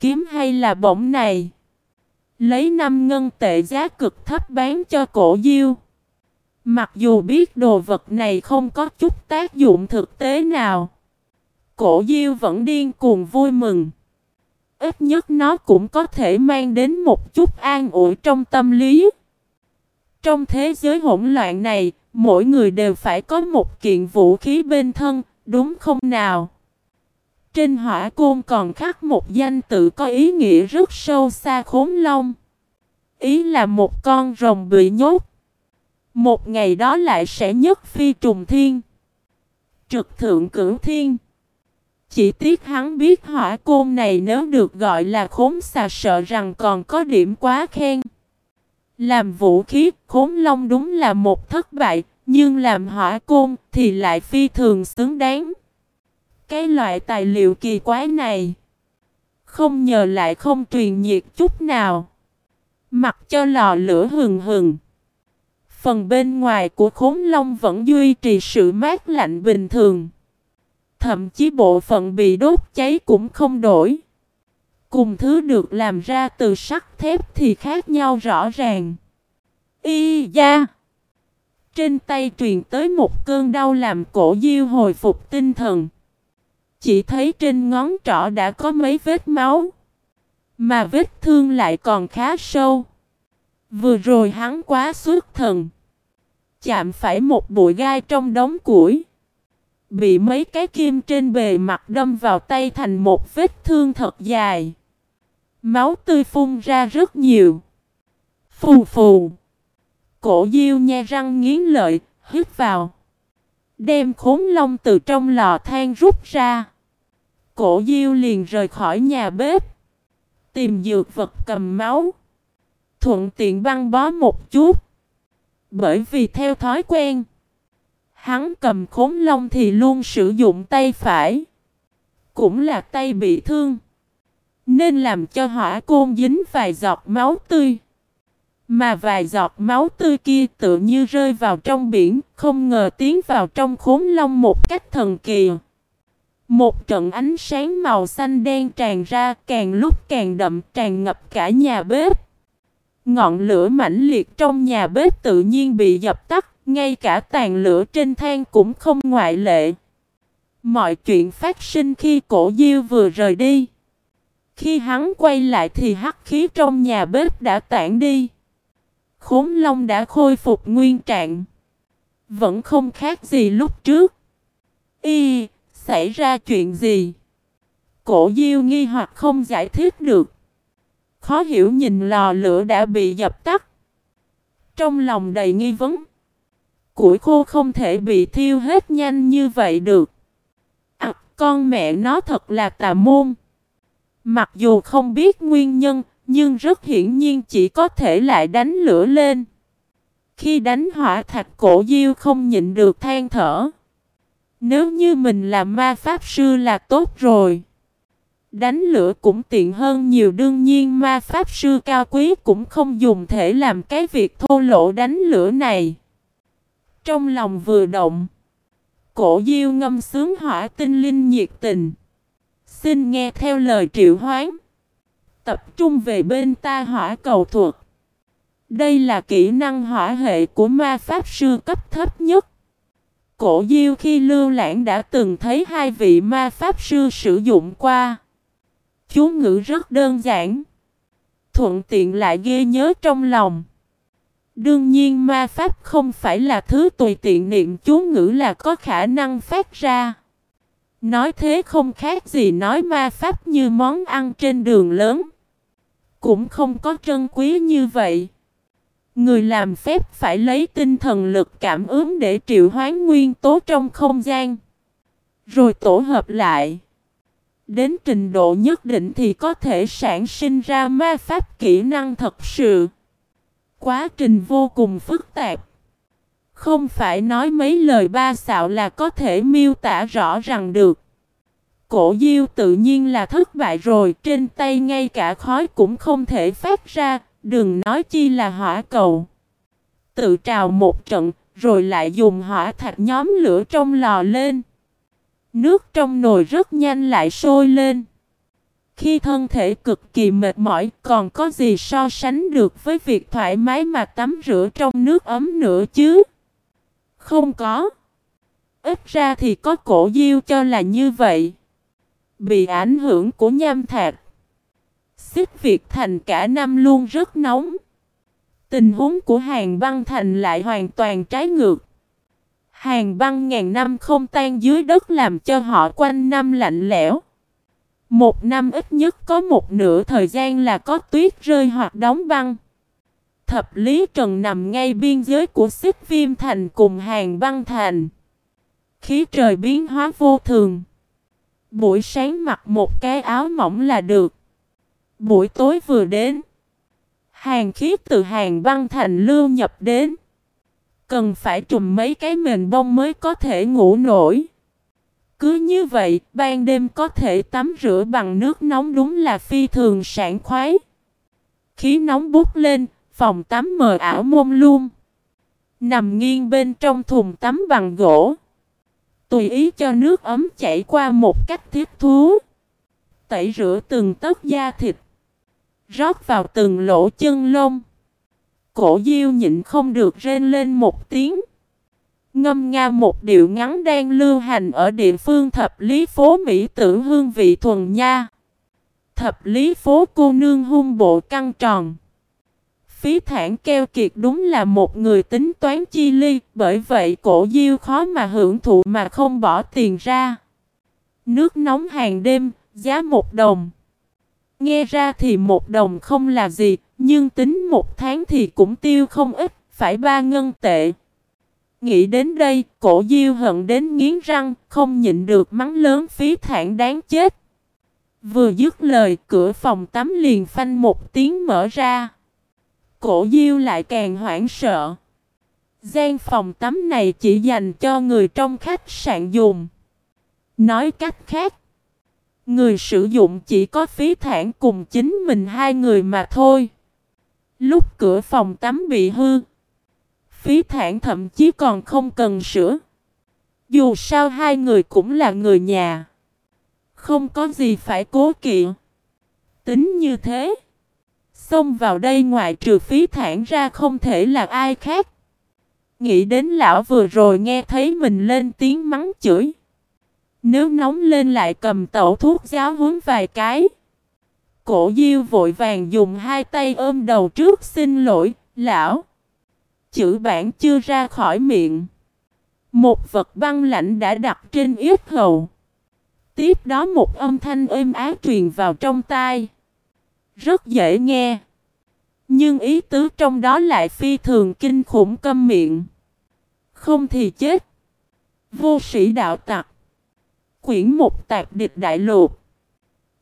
Kiếm hay là bổng này. Lấy năm ngân tệ giá cực thấp bán cho cổ diêu. Mặc dù biết đồ vật này không có chút tác dụng thực tế nào. Cổ diêu vẫn điên cuồng vui mừng. Ít nhất nó cũng có thể mang đến một chút an ủi trong tâm lý. Trong thế giới hỗn loạn này, mỗi người đều phải có một kiện vũ khí bên thân, đúng không nào? Trên hỏa côn còn khắc một danh tự có ý nghĩa rất sâu xa khốn long. Ý là một con rồng bị nhốt. Một ngày đó lại sẽ nhất phi trùng thiên. Trực thượng cửu thiên. Chỉ tiếc hắn biết hỏa côn này nếu được gọi là khốn xà sợ rằng còn có điểm quá khen. Làm vũ khí, khốn long đúng là một thất bại, nhưng làm hỏa côn thì lại phi thường xứng đáng. Cái loại tài liệu kỳ quái này, không nhờ lại không truyền nhiệt chút nào. Mặc cho lò lửa hừng hừng. Phần bên ngoài của khốn long vẫn duy trì sự mát lạnh bình thường. Thậm chí bộ phận bị đốt cháy cũng không đổi. Cùng thứ được làm ra từ sắt thép thì khác nhau rõ ràng. Y da! Trên tay truyền tới một cơn đau làm cổ diêu hồi phục tinh thần. Chỉ thấy trên ngón trỏ đã có mấy vết máu. Mà vết thương lại còn khá sâu. Vừa rồi hắn quá suốt thần. Chạm phải một bụi gai trong đống củi. Bị mấy cái kim trên bề mặt đâm vào tay thành một vết thương thật dài. Máu tươi phun ra rất nhiều. Phù phù. Cổ diêu nhe răng nghiến lợi, hít vào. Đem khốn lông từ trong lò than rút ra. Cổ diêu liền rời khỏi nhà bếp. Tìm dược vật cầm máu. Thuận tiện băng bó một chút. Bởi vì theo thói quen. Hắn cầm khốn lông thì luôn sử dụng tay phải. Cũng là tay bị thương. Nên làm cho hỏa côn dính vài giọt máu tươi. Mà vài giọt máu tươi kia tự như rơi vào trong biển, không ngờ tiến vào trong khốn lông một cách thần kỳ. Một trận ánh sáng màu xanh đen tràn ra càng lúc càng đậm tràn ngập cả nhà bếp. Ngọn lửa mãnh liệt trong nhà bếp tự nhiên bị dập tắt, ngay cả tàn lửa trên than cũng không ngoại lệ. Mọi chuyện phát sinh khi cổ diêu vừa rời đi. Khi hắn quay lại thì hắc khí trong nhà bếp đã tản đi. Khốn long đã khôi phục nguyên trạng. Vẫn không khác gì lúc trước. Y, xảy ra chuyện gì? Cổ diêu nghi hoặc không giải thích được. Khó hiểu nhìn lò lửa đã bị dập tắt. Trong lòng đầy nghi vấn. Củi khô không thể bị thiêu hết nhanh như vậy được. À, con mẹ nó thật là tà môn. Mặc dù không biết nguyên nhân, nhưng rất hiển nhiên chỉ có thể lại đánh lửa lên. Khi đánh hỏa thạch cổ diêu không nhịn được than thở. Nếu như mình là ma pháp sư là tốt rồi. Đánh lửa cũng tiện hơn nhiều đương nhiên ma pháp sư cao quý cũng không dùng thể làm cái việc thô lỗ đánh lửa này. Trong lòng vừa động. Cổ diêu ngâm sướng hỏa tinh linh nhiệt tình. Xin nghe theo lời triệu hoán. Tập trung về bên ta hỏa cầu thuật. Đây là kỹ năng hỏa hệ của ma pháp sư cấp thấp nhất. Cổ diêu khi lưu lãng đã từng thấy hai vị ma pháp sư sử dụng qua. Chú ngữ rất đơn giản. Thuận tiện lại ghê nhớ trong lòng. Đương nhiên ma pháp không phải là thứ tùy tiện niệm chú ngữ là có khả năng phát ra. Nói thế không khác gì nói ma pháp như món ăn trên đường lớn. Cũng không có trân quý như vậy. Người làm phép phải lấy tinh thần lực cảm ứng để triệu hoán nguyên tố trong không gian. Rồi tổ hợp lại. Đến trình độ nhất định thì có thể sản sinh ra ma pháp kỹ năng thật sự. Quá trình vô cùng phức tạp. Không phải nói mấy lời ba xạo là có thể miêu tả rõ ràng được. Cổ diêu tự nhiên là thất bại rồi, trên tay ngay cả khói cũng không thể phát ra, đừng nói chi là hỏa cầu. Tự trào một trận, rồi lại dùng hỏa thạch nhóm lửa trong lò lên. Nước trong nồi rất nhanh lại sôi lên. Khi thân thể cực kỳ mệt mỏi, còn có gì so sánh được với việc thoải mái mà tắm rửa trong nước ấm nữa chứ? Không có. Ít ra thì có cổ diêu cho là như vậy. Bị ảnh hưởng của nham thạch. Xích Việt Thành cả năm luôn rất nóng. Tình huống của hàng băng thành lại hoàn toàn trái ngược. Hàng băng ngàn năm không tan dưới đất làm cho họ quanh năm lạnh lẽo. Một năm ít nhất có một nửa thời gian là có tuyết rơi hoặc đóng băng. Thập Lý Trần nằm ngay biên giới của xích viêm thành cùng hàng băng thành. Khí trời biến hóa vô thường. Buổi sáng mặc một cái áo mỏng là được. Buổi tối vừa đến. Hàng khí từ hàng băng thành lưu nhập đến. Cần phải trùm mấy cái mền bông mới có thể ngủ nổi. Cứ như vậy, ban đêm có thể tắm rửa bằng nước nóng đúng là phi thường sảng khoái. Khí nóng bút lên, phòng tắm mờ ảo mông luôn. Nằm nghiêng bên trong thùng tắm bằng gỗ. Tùy ý cho nước ấm chảy qua một cách thiết thú. Tẩy rửa từng tấc da thịt. Rót vào từng lỗ chân lông. Cổ diêu nhịn không được rên lên một tiếng. Ngâm nga một điệu ngắn đang lưu hành ở địa phương thập lý phố Mỹ tử hương vị thuần nha. Thập lý phố cô nương hung bộ căng tròn. phí thản keo kiệt đúng là một người tính toán chi ly, bởi vậy cổ diêu khó mà hưởng thụ mà không bỏ tiền ra. Nước nóng hàng đêm, giá một đồng. Nghe ra thì một đồng không là gì, nhưng tính một tháng thì cũng tiêu không ít, phải ba ngân tệ. Nghĩ đến đây, cổ diêu hận đến nghiến răng, không nhịn được mắng lớn phí thản đáng chết. Vừa dứt lời, cửa phòng tắm liền phanh một tiếng mở ra. Cổ diêu lại càng hoảng sợ. gian phòng tắm này chỉ dành cho người trong khách sạn dùng. Nói cách khác, người sử dụng chỉ có phí thản cùng chính mình hai người mà thôi. Lúc cửa phòng tắm bị hư, phí thản thậm chí còn không cần sửa. Dù sao hai người cũng là người nhà. Không có gì phải cố kỵ. Tính như thế. Xông vào đây ngoại trừ phí thản ra không thể là ai khác. Nghĩ đến lão vừa rồi nghe thấy mình lên tiếng mắng chửi. Nếu nóng lên lại cầm tẩu thuốc giáo huấn vài cái. Cổ diêu vội vàng dùng hai tay ôm đầu trước xin lỗi, lão. Chữ bản chưa ra khỏi miệng. Một vật băng lạnh đã đặt trên yết hầu. Tiếp đó một âm thanh êm ái truyền vào trong tai. Rất dễ nghe. Nhưng ý tứ trong đó lại phi thường kinh khủng câm miệng. Không thì chết. Vô sĩ đạo tặc. Quyển một tạc địch đại lục.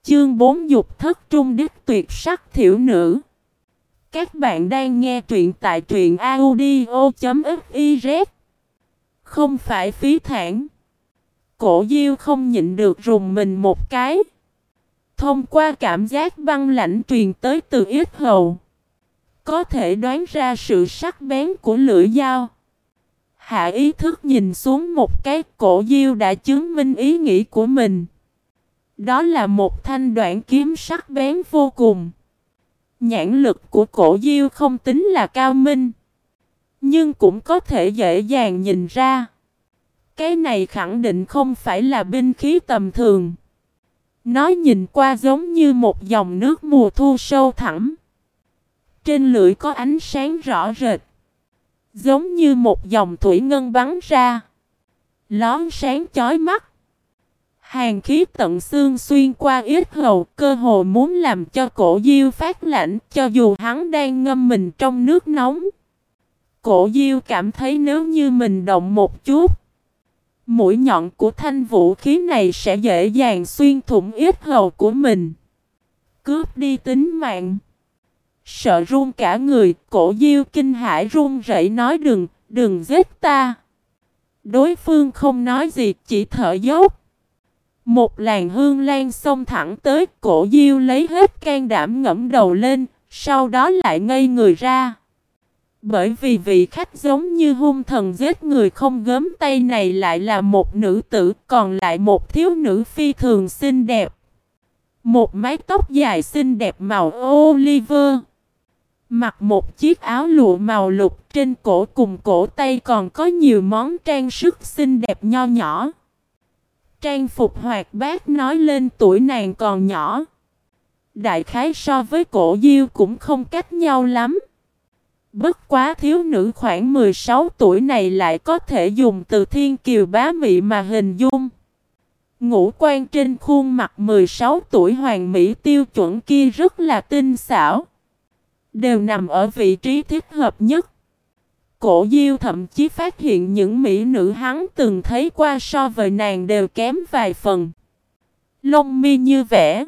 Chương 4 dục thất trung đích tuyệt sắc thiểu nữ. Các bạn đang nghe truyện tại truyện audio.fiz Không phải phí thản. Cổ diêu không nhịn được rùng mình một cái. Thông qua cảm giác băng lạnh truyền tới từ ít hầu. Có thể đoán ra sự sắc bén của lưỡi dao. Hạ ý thức nhìn xuống một cái, cổ diêu đã chứng minh ý nghĩ của mình. Đó là một thanh đoạn kiếm sắc bén vô cùng. Nhãn lực của cổ diêu không tính là cao minh. Nhưng cũng có thể dễ dàng nhìn ra. Cái này khẳng định không phải là binh khí tầm thường. Nó nhìn qua giống như một dòng nước mùa thu sâu thẳm. Trên lưỡi có ánh sáng rõ rệt. Giống như một dòng thủy ngân bắn ra. Lón sáng chói mắt. Hàng khí tận xương xuyên qua ít hầu cơ hồ muốn làm cho cổ diêu phát lạnh cho dù hắn đang ngâm mình trong nước nóng. Cổ diêu cảm thấy nếu như mình động một chút. Mũi nhọn của thanh vũ khí này sẽ dễ dàng xuyên thủng ít hầu của mình. Cướp đi tính mạng. Sợ run cả người, cổ diêu kinh hãi run rẩy nói đừng, đừng giết ta. Đối phương không nói gì, chỉ thở dốc. Một làn hương lan xông thẳng tới, cổ diêu lấy hết can đảm ngẫm đầu lên, sau đó lại ngây người ra. Bởi vì vị khách giống như hung thần giết người không gớm tay này lại là một nữ tử, còn lại một thiếu nữ phi thường xinh đẹp. Một mái tóc dài xinh đẹp màu oliver. Mặc một chiếc áo lụa màu lục trên cổ cùng cổ tay còn có nhiều món trang sức xinh đẹp nho nhỏ. Trang phục hoạt bát nói lên tuổi nàng còn nhỏ. Đại khái so với cổ diêu cũng không cách nhau lắm. Bất quá thiếu nữ khoảng 16 tuổi này lại có thể dùng từ thiên kiều bá mị mà hình dung. Ngũ quan trên khuôn mặt 16 tuổi hoàng mỹ tiêu chuẩn kia rất là tinh xảo. Đều nằm ở vị trí thích hợp nhất. Cổ diêu thậm chí phát hiện những mỹ nữ hắn từng thấy qua so với nàng đều kém vài phần. Lông mi như vẽ.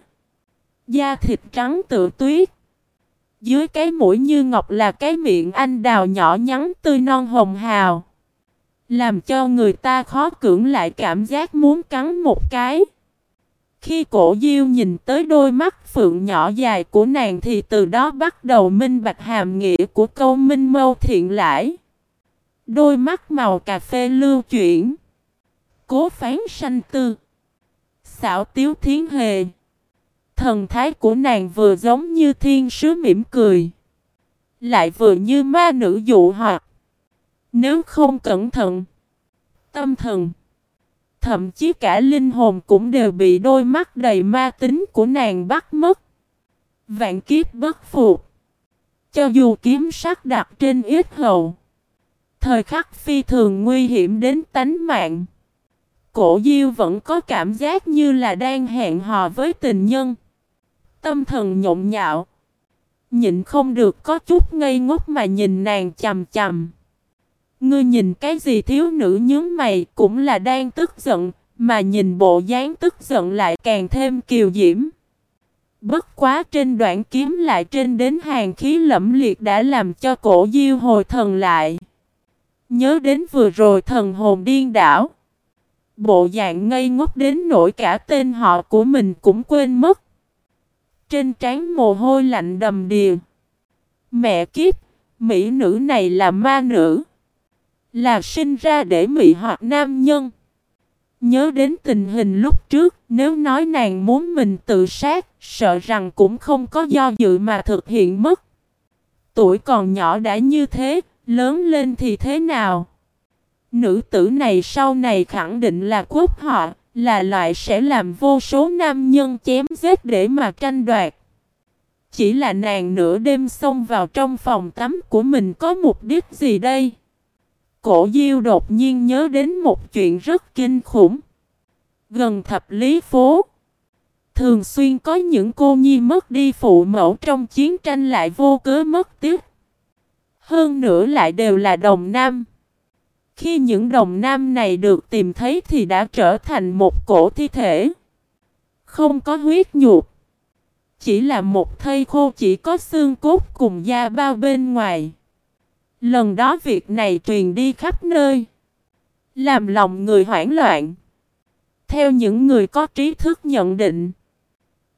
Da thịt trắng tựa tuyết. Dưới cái mũi như ngọc là cái miệng anh đào nhỏ nhắn tươi non hồng hào. Làm cho người ta khó cưỡng lại cảm giác muốn cắn một cái. Khi cổ diêu nhìn tới đôi mắt phượng nhỏ dài của nàng thì từ đó bắt đầu minh bạch hàm nghĩa của câu minh mâu thiện lãi. Đôi mắt màu cà phê lưu chuyển. Cố phán sanh tư. Xảo tiếu thiến hề. Thần thái của nàng vừa giống như thiên sứ mỉm cười. Lại vừa như ma nữ dụ hoặc. Nếu không cẩn thận. Tâm thần. Thậm chí cả linh hồn cũng đều bị đôi mắt đầy ma tính của nàng bắt mất. Vạn kiếp bất phục. Cho dù kiếm sắc đặt trên ít hầu. Thời khắc phi thường nguy hiểm đến tánh mạng. Cổ diêu vẫn có cảm giác như là đang hẹn hò với tình nhân. Tâm thần nhộn nhạo. Nhịn không được có chút ngây ngốc mà nhìn nàng chầm chầm. Ngươi nhìn cái gì thiếu nữ nhướng mày cũng là đang tức giận, mà nhìn bộ dáng tức giận lại càng thêm kiều diễm. Bất quá trên đoạn kiếm lại trên đến hàng khí lẫm liệt đã làm cho cổ diêu hồi thần lại. Nhớ đến vừa rồi thần hồn điên đảo. Bộ dạng ngây ngốc đến nỗi cả tên họ của mình cũng quên mất. Trên trán mồ hôi lạnh đầm đìa. Mẹ kiếp, mỹ nữ này là ma nữ. Là sinh ra để mỹ hoặc nam nhân. Nhớ đến tình hình lúc trước, nếu nói nàng muốn mình tự sát, sợ rằng cũng không có do dự mà thực hiện mất. Tuổi còn nhỏ đã như thế, lớn lên thì thế nào? Nữ tử này sau này khẳng định là quốc họ, là loại sẽ làm vô số nam nhân chém giết để mà tranh đoạt. Chỉ là nàng nửa đêm xông vào trong phòng tắm của mình có mục đích gì đây? Cổ Diêu đột nhiên nhớ đến một chuyện rất kinh khủng. Gần thập lý phố, thường xuyên có những cô nhi mất đi phụ mẫu trong chiến tranh lại vô cớ mất tiếc. Hơn nữa lại đều là đồng nam. Khi những đồng nam này được tìm thấy thì đã trở thành một cổ thi thể. Không có huyết nhục. Chỉ là một thây khô chỉ có xương cốt cùng da bao bên ngoài. Lần đó việc này truyền đi khắp nơi. Làm lòng người hoảng loạn. Theo những người có trí thức nhận định.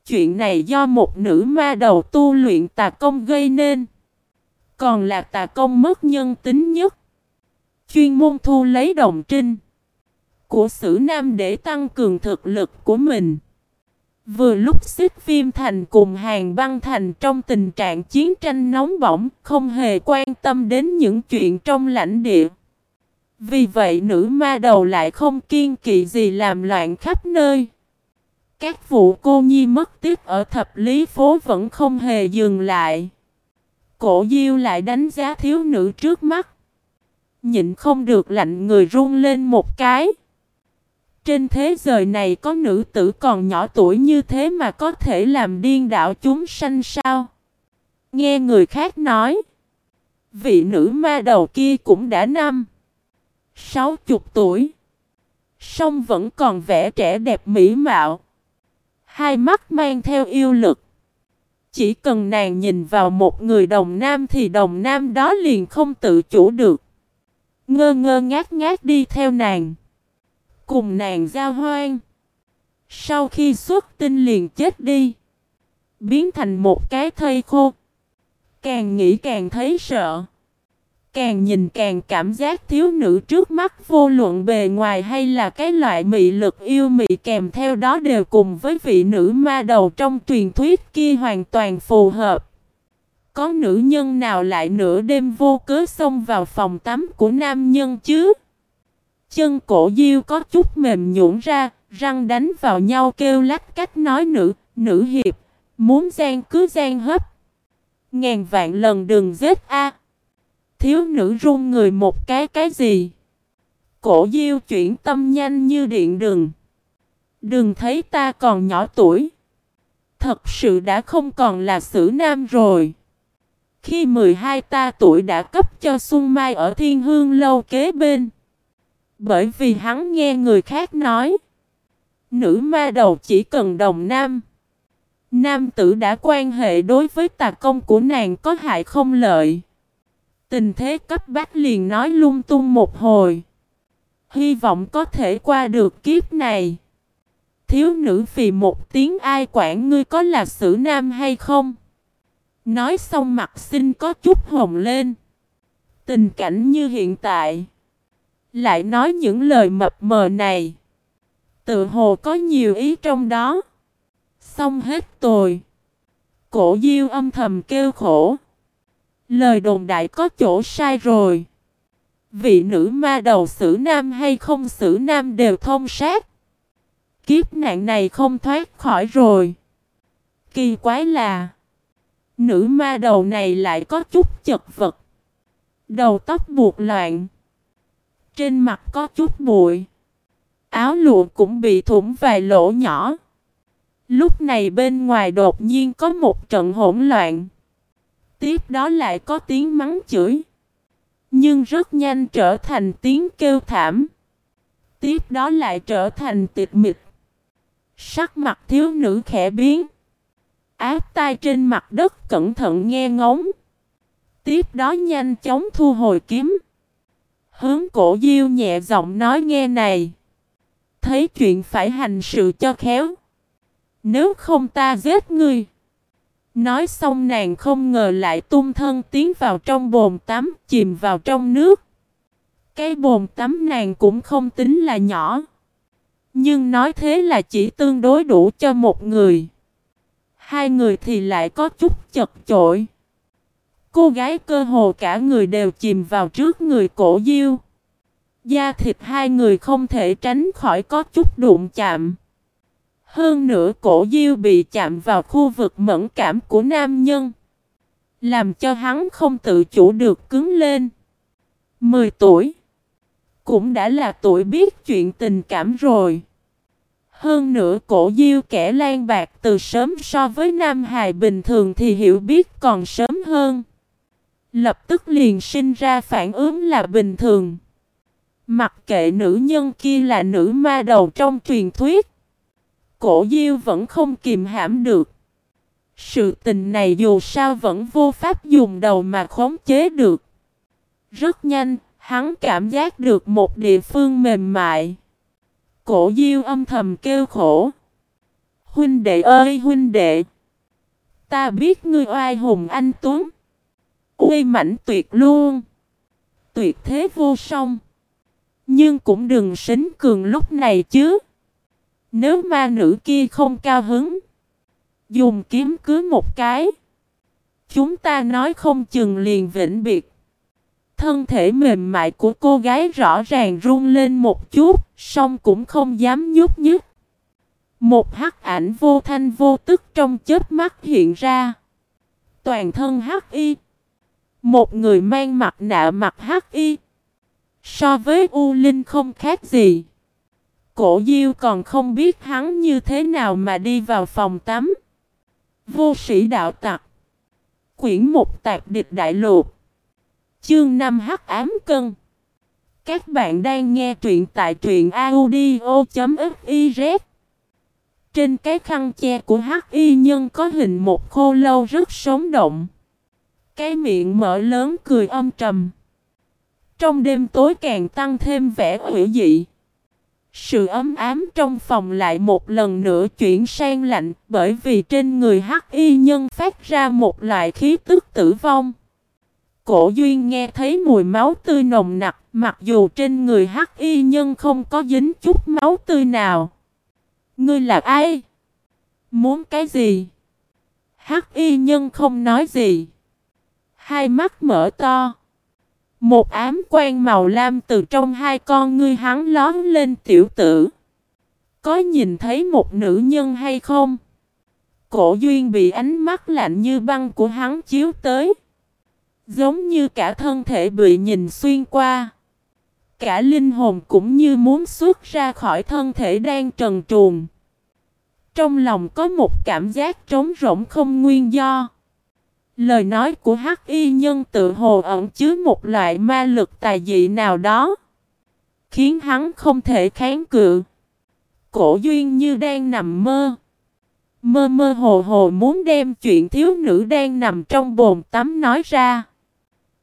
Chuyện này do một nữ ma đầu tu luyện tà công gây nên. Còn là tà công mất nhân tính nhất. Chuyên môn thu lấy đồng trinh. Của sử nam để tăng cường thực lực của mình. Vừa lúc xích phim thành cùng hàng băng thành trong tình trạng chiến tranh nóng bỏng, không hề quan tâm đến những chuyện trong lãnh địa. Vì vậy nữ ma đầu lại không kiên kỵ gì làm loạn khắp nơi. Các vụ cô nhi mất tiếc ở thập lý phố vẫn không hề dừng lại. Cổ diêu lại đánh giá thiếu nữ trước mắt. Nhịn không được lạnh người run lên một cái. Trên thế giới này có nữ tử còn nhỏ tuổi như thế mà có thể làm điên đảo chúng sanh sao? Nghe người khác nói. Vị nữ ma đầu kia cũng đã năm. Sáu chục tuổi. Song vẫn còn vẻ trẻ đẹp mỹ mạo. Hai mắt mang theo yêu lực. Chỉ cần nàng nhìn vào một người đồng nam thì đồng nam đó liền không tự chủ được. Ngơ ngơ ngát ngát đi theo nàng. Cùng nàng giao hoang. Sau khi xuất tinh liền chết đi. Biến thành một cái thây khô. Càng nghĩ càng thấy sợ. Càng nhìn càng cảm giác thiếu nữ trước mắt vô luận bề ngoài hay là cái loại mị lực yêu mị kèm theo đó đều cùng với vị nữ ma đầu trong truyền thuyết kia hoàn toàn phù hợp. Có nữ nhân nào lại nửa đêm vô cớ xông vào phòng tắm của nam nhân chứ? Chân cổ diêu có chút mềm nhũn ra, răng đánh vào nhau kêu lách cách nói nữ, nữ hiệp, muốn gian cứ gian hấp. Ngàn vạn lần đừng giết a. Thiếu nữ run người một cái cái gì? Cổ diêu chuyển tâm nhanh như điện đường Đừng thấy ta còn nhỏ tuổi. Thật sự đã không còn là sử nam rồi. Khi 12 ta tuổi đã cấp cho Xuân Mai ở Thiên Hương lâu kế bên. Bởi vì hắn nghe người khác nói. Nữ ma đầu chỉ cần đồng nam. Nam tử đã quan hệ đối với tà công của nàng có hại không lợi. Tình thế cấp bách liền nói lung tung một hồi. Hy vọng có thể qua được kiếp này. Thiếu nữ phì một tiếng, ai quản ngươi có là sử nam hay không? Nói xong mặt xinh có chút hồng lên. Tình cảnh như hiện tại. Lại nói những lời mập mờ này. Tự hồ có nhiều ý trong đó. Xong hết tồi. Cổ diêu âm thầm kêu khổ. Lời đồn đại có chỗ sai rồi. Vị nữ ma đầu xử nam hay không xử nam đều thông sát. Kiếp nạn này không thoát khỏi rồi. Kỳ quái là, Nữ ma đầu này lại có chút chật vật. Đầu tóc buộc loạn. Trên mặt có chút bụi. Áo lụa cũng bị thủng vài lỗ nhỏ. Lúc này bên ngoài đột nhiên có một trận hỗn loạn. Tiếp đó lại có tiếng mắng chửi. Nhưng rất nhanh trở thành tiếng kêu thảm. Tiếp đó lại trở thành tịch mịch. Sắc mặt thiếu nữ khẽ biến. Áp tay trên mặt đất cẩn thận nghe ngóng. Tiếp đó nhanh chóng thu hồi kiếm. Hướng cổ diêu nhẹ giọng nói nghe này. Thấy chuyện phải hành sự cho khéo. Nếu không ta giết ngươi. Nói xong nàng không ngờ lại tung thân tiến vào trong bồn tắm, chìm vào trong nước. Cái bồn tắm nàng cũng không tính là nhỏ. Nhưng nói thế là chỉ tương đối đủ cho một người. Hai người thì lại có chút chật chội. Cô gái cơ hồ cả người đều chìm vào trước người cổ diêu. Da thịt hai người không thể tránh khỏi có chút đụng chạm. Hơn nữa cổ diêu bị chạm vào khu vực mẫn cảm của nam nhân. Làm cho hắn không tự chủ được cứng lên. 10 tuổi. Cũng đã là tuổi biết chuyện tình cảm rồi. Hơn nữa cổ diêu kẻ lan bạc từ sớm so với Nam Hài bình thường thì hiểu biết còn sớm hơn. Lập tức liền sinh ra phản ứng là bình thường. Mặc kệ nữ nhân kia là nữ ma đầu trong truyền thuyết. Cổ diêu vẫn không kìm hãm được. Sự tình này dù sao vẫn vô pháp dùng đầu mà khống chế được. Rất nhanh, hắn cảm giác được một địa phương mềm mại. Cổ diêu âm thầm kêu khổ. Huynh đệ ơi huynh đệ. Ta biết ngươi oai hùng anh tuấn. Uy mảnh tuyệt luôn. Tuyệt thế vô song. Nhưng cũng đừng xính cường lúc này chứ. Nếu ma nữ kia không cao hứng. Dùng kiếm cứ một cái. Chúng ta nói không chừng liền vĩnh biệt. Thân thể mềm mại của cô gái rõ ràng run lên một chút, song cũng không dám nhúc nhích. Một hắc ảnh vô thanh vô tức trong chớp mắt hiện ra. Toàn thân hắc y. Một người mang mặt nạ mặt hắc y. So với U Linh không khác gì. Cổ Diêu còn không biết hắn như thế nào mà đi vào phòng tắm. Vô sĩ đạo tặc. Quyển một tạc địch đại lục. Chương 5 hắc ám cân. Các bạn đang nghe truyện tại truyện audio.fiz. Trên cái khăn che của hắc y nhân có hình một khô lâu rất sống động. Cái miệng mở lớn cười âm trầm. Trong đêm tối càng tăng thêm vẻ hữu dị. Sự ấm ám trong phòng lại một lần nữa chuyển sang lạnh bởi vì trên người hắc y nhân phát ra một loại khí tức tử vong. Cổ duyên nghe thấy mùi máu tươi nồng nặc, mặc dù trên người hắc y nhân không có dính chút máu tươi nào. Ngươi là ai? Muốn cái gì? Hắc y nhân không nói gì. Hai mắt mở to. Một ám quan màu lam từ trong hai con ngươi hắn lón lên tiểu tử. Có nhìn thấy một nữ nhân hay không? Cổ duyên bị ánh mắt lạnh như băng của hắn chiếu tới. Giống như cả thân thể bị nhìn xuyên qua. Cả linh hồn cũng như muốn xuất ra khỏi thân thể đang trần truồng. Trong lòng có một cảm giác trống rỗng không nguyên do. Lời nói của hắc y nhân tự hồ ẩn chứa một loại ma lực tài dị nào đó. Khiến hắn không thể kháng cự. Cổ duyên như đang nằm mơ. Mơ mơ hồ hồ muốn đem chuyện thiếu nữ đang nằm trong bồn tắm nói ra.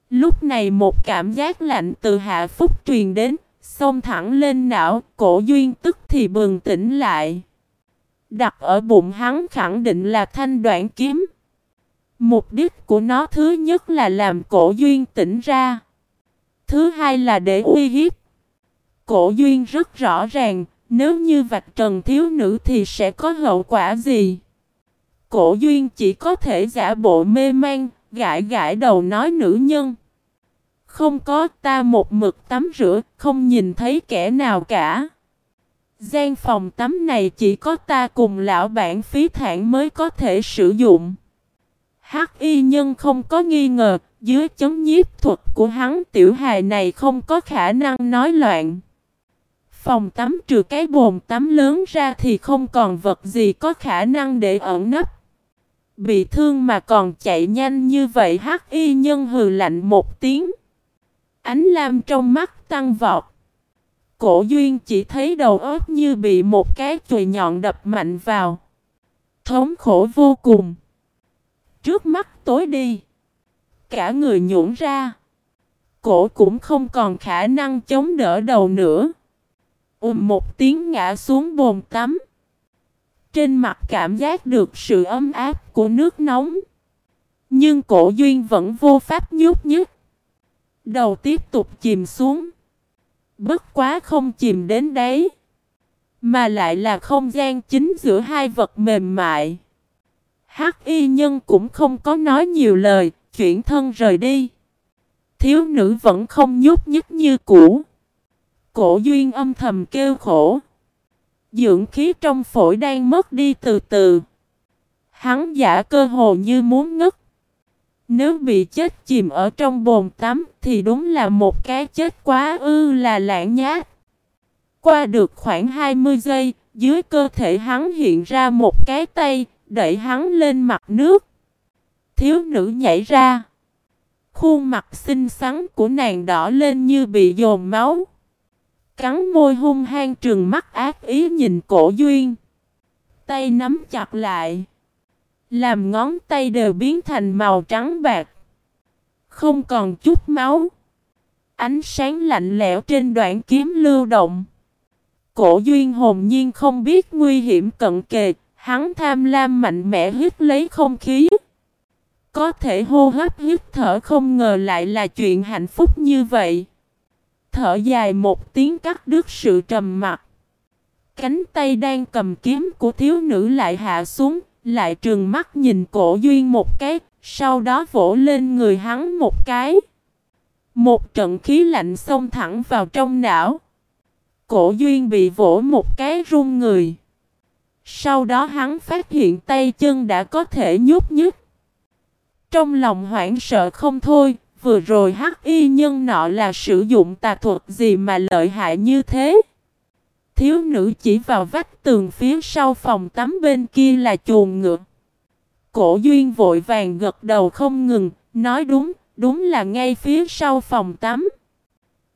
Lúc này một cảm giác lạnh từ hạ phúc truyền đến, xông thẳng lên não, cổ duyên tức thì bừng tỉnh lại. Đặt ở bụng hắn khẳng định là thanh đoạn kiếm. Mục đích của nó thứ nhất là làm cổ duyên tỉnh ra. Thứ hai là để uy hiếp. Cổ duyên rất rõ ràng, nếu như vạch trần thiếu nữ thì sẽ có hậu quả gì. Cổ duyên chỉ có thể giả bộ mê man, gãi gãi đầu nói nữ nhân. Không có ta một mực tắm rửa, không nhìn thấy kẻ nào cả. Gian phòng tắm này chỉ có ta cùng lão bản phí thản mới có thể sử dụng. Hắc y nhân không có nghi ngờ, dưới chấm nhiếp thuật của hắn tiểu hài này không có khả năng nói loạn. Phòng tắm trừ cái bồn tắm lớn ra thì không còn vật gì có khả năng để ẩn nấp. Bị thương mà còn chạy nhanh như vậy hắc y nhân hừ lạnh một tiếng. Ánh lam trong mắt tăng vọt. Cổ duyên chỉ thấy đầu óc như bị một cái chùy nhọn đập mạnh vào. Thống khổ vô cùng. Trước mắt tối đi. Cả người nhũn ra. Cổ cũng không còn khả năng chống đỡ đầu nữa. Ùm một tiếng ngã xuống bồn tắm. Trên mặt cảm giác được sự ấm áp của nước nóng. Nhưng cổ duyên vẫn vô pháp nhúc nhích. Đầu tiếp tục chìm xuống. Bất quá không chìm đến đấy. Mà lại là không gian chính giữa hai vật mềm mại. Hắc y nhân cũng không có nói nhiều lời, chuyển thân rời đi. Thiếu nữ vẫn không nhúc nhích như cũ. Cổ duyên âm thầm kêu khổ. Dưỡng khí trong phổi đang mất đi từ từ. Hắn giả cơ hồ như muốn ngất. Nếu bị chết chìm ở trong bồn tắm thì đúng là một cái chết quá ư là lãng nhát. Qua được khoảng 20 giây, dưới cơ thể hắn hiện ra một cái tay, đẩy hắn lên mặt nước. Thiếu nữ nhảy ra. Khuôn mặt xinh xắn của nàng đỏ lên như bị dồn máu. Cắn môi hung hăng trừng mắt ác ý nhìn cổ duyên. Tay nắm chặt lại. Làm ngón tay đều biến thành màu trắng bạc. Không còn chút máu. Ánh sáng lạnh lẽo trên đoạn kiếm lưu động. Cổ duyên hồn nhiên không biết nguy hiểm cận kề. Hắn tham lam mạnh mẽ hít lấy không khí. Có thể hô hấp hít thở không ngờ lại là chuyện hạnh phúc như vậy. Thở dài một tiếng cắt đứt sự trầm mặc. Cánh tay đang cầm kiếm của thiếu nữ lại hạ xuống, lại trừng mắt nhìn cổ duyên một cái, sau đó vỗ lên người hắn một cái. Một trận khí lạnh xông thẳng vào trong não. Cổ duyên bị vỗ một cái run người. Sau đó hắn phát hiện tay chân đã có thể nhúc nhích. Trong lòng hoảng sợ không thôi, vừa rồi hắc y nhân nọ là sử dụng tà thuật gì mà lợi hại như thế. Thiếu nữ chỉ vào vách tường phía sau phòng tắm bên kia là chuồng ngựa. Cổ duyên vội vàng gật đầu không ngừng, nói đúng, đúng là ngay phía sau phòng tắm.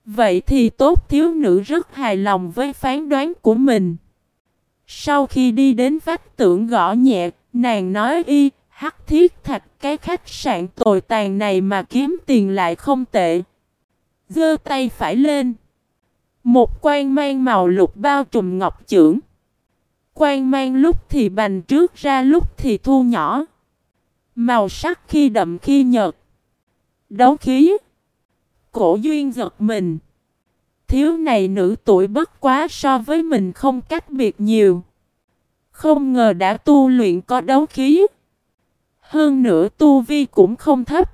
Vậy thì tốt thiếu nữ rất hài lòng với phán đoán của mình. Sau khi đi đến vách tưởng gõ nhẹ, nàng nói y, hắc thiết thạch cái khách sạn tồi tàn này mà kiếm tiền lại không tệ. Giơ tay phải lên. Một quan mang màu lục bao trùm ngọc trưởng. Quan mang lúc thì bành trước ra lúc thì thu nhỏ. Màu sắc khi đậm khi nhợt. Đấu khí. Cổ duyên giật mình. Thiếu này nữ tuổi bất quá so với mình không cách biệt nhiều. Không ngờ đã tu luyện có đấu khí. Hơn nữa tu vi cũng không thấp.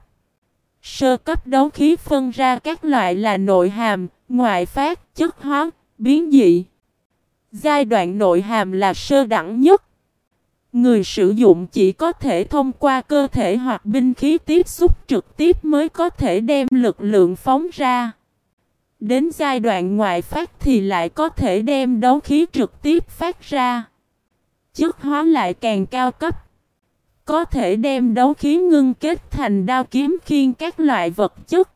Sơ cấp đấu khí phân ra các loại là nội hàm, ngoại phát, chất hóa, biến dị. Giai đoạn nội hàm là sơ đẳng nhất. Người sử dụng chỉ có thể thông qua cơ thể hoặc binh khí tiếp xúc trực tiếp mới có thể đem lực lượng phóng ra. Đến giai đoạn ngoại phát thì lại có thể đem đấu khí trực tiếp phát ra. Chất hóa lại càng cao cấp. Có thể đem đấu khí ngưng kết thành đao kiếm khiên các loại vật chất.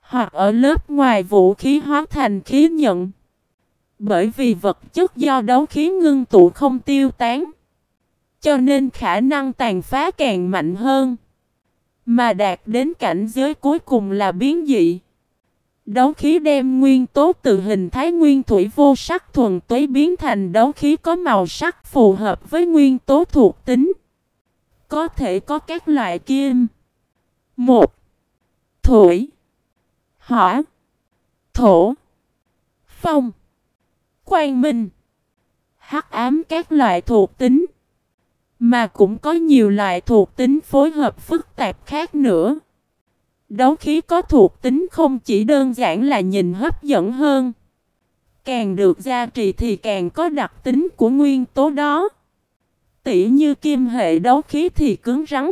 Hoặc ở lớp ngoài vũ khí hóa thành khí nhận. Bởi vì vật chất do đấu khí ngưng tụ không tiêu tán. Cho nên khả năng tàn phá càng mạnh hơn. Mà đạt đến cảnh giới cuối cùng là biến dị. Đấu khí đem nguyên tố từ hình thái nguyên thủy vô sắc thuần túy biến thành đấu khí có màu sắc phù hợp với nguyên tố thuộc tính. Có thể có các loại kim. một Thủy. Hỏa. Thổ. Phong. Quang minh. Hắc ám các loại thuộc tính. Mà cũng có nhiều loại thuộc tính phối hợp phức tạp khác nữa. Đấu khí có thuộc tính không chỉ đơn giản là nhìn hấp dẫn hơn. Càng được gia trì thì càng có đặc tính của nguyên tố đó. Tỉ như kim hệ đấu khí thì cứng rắn.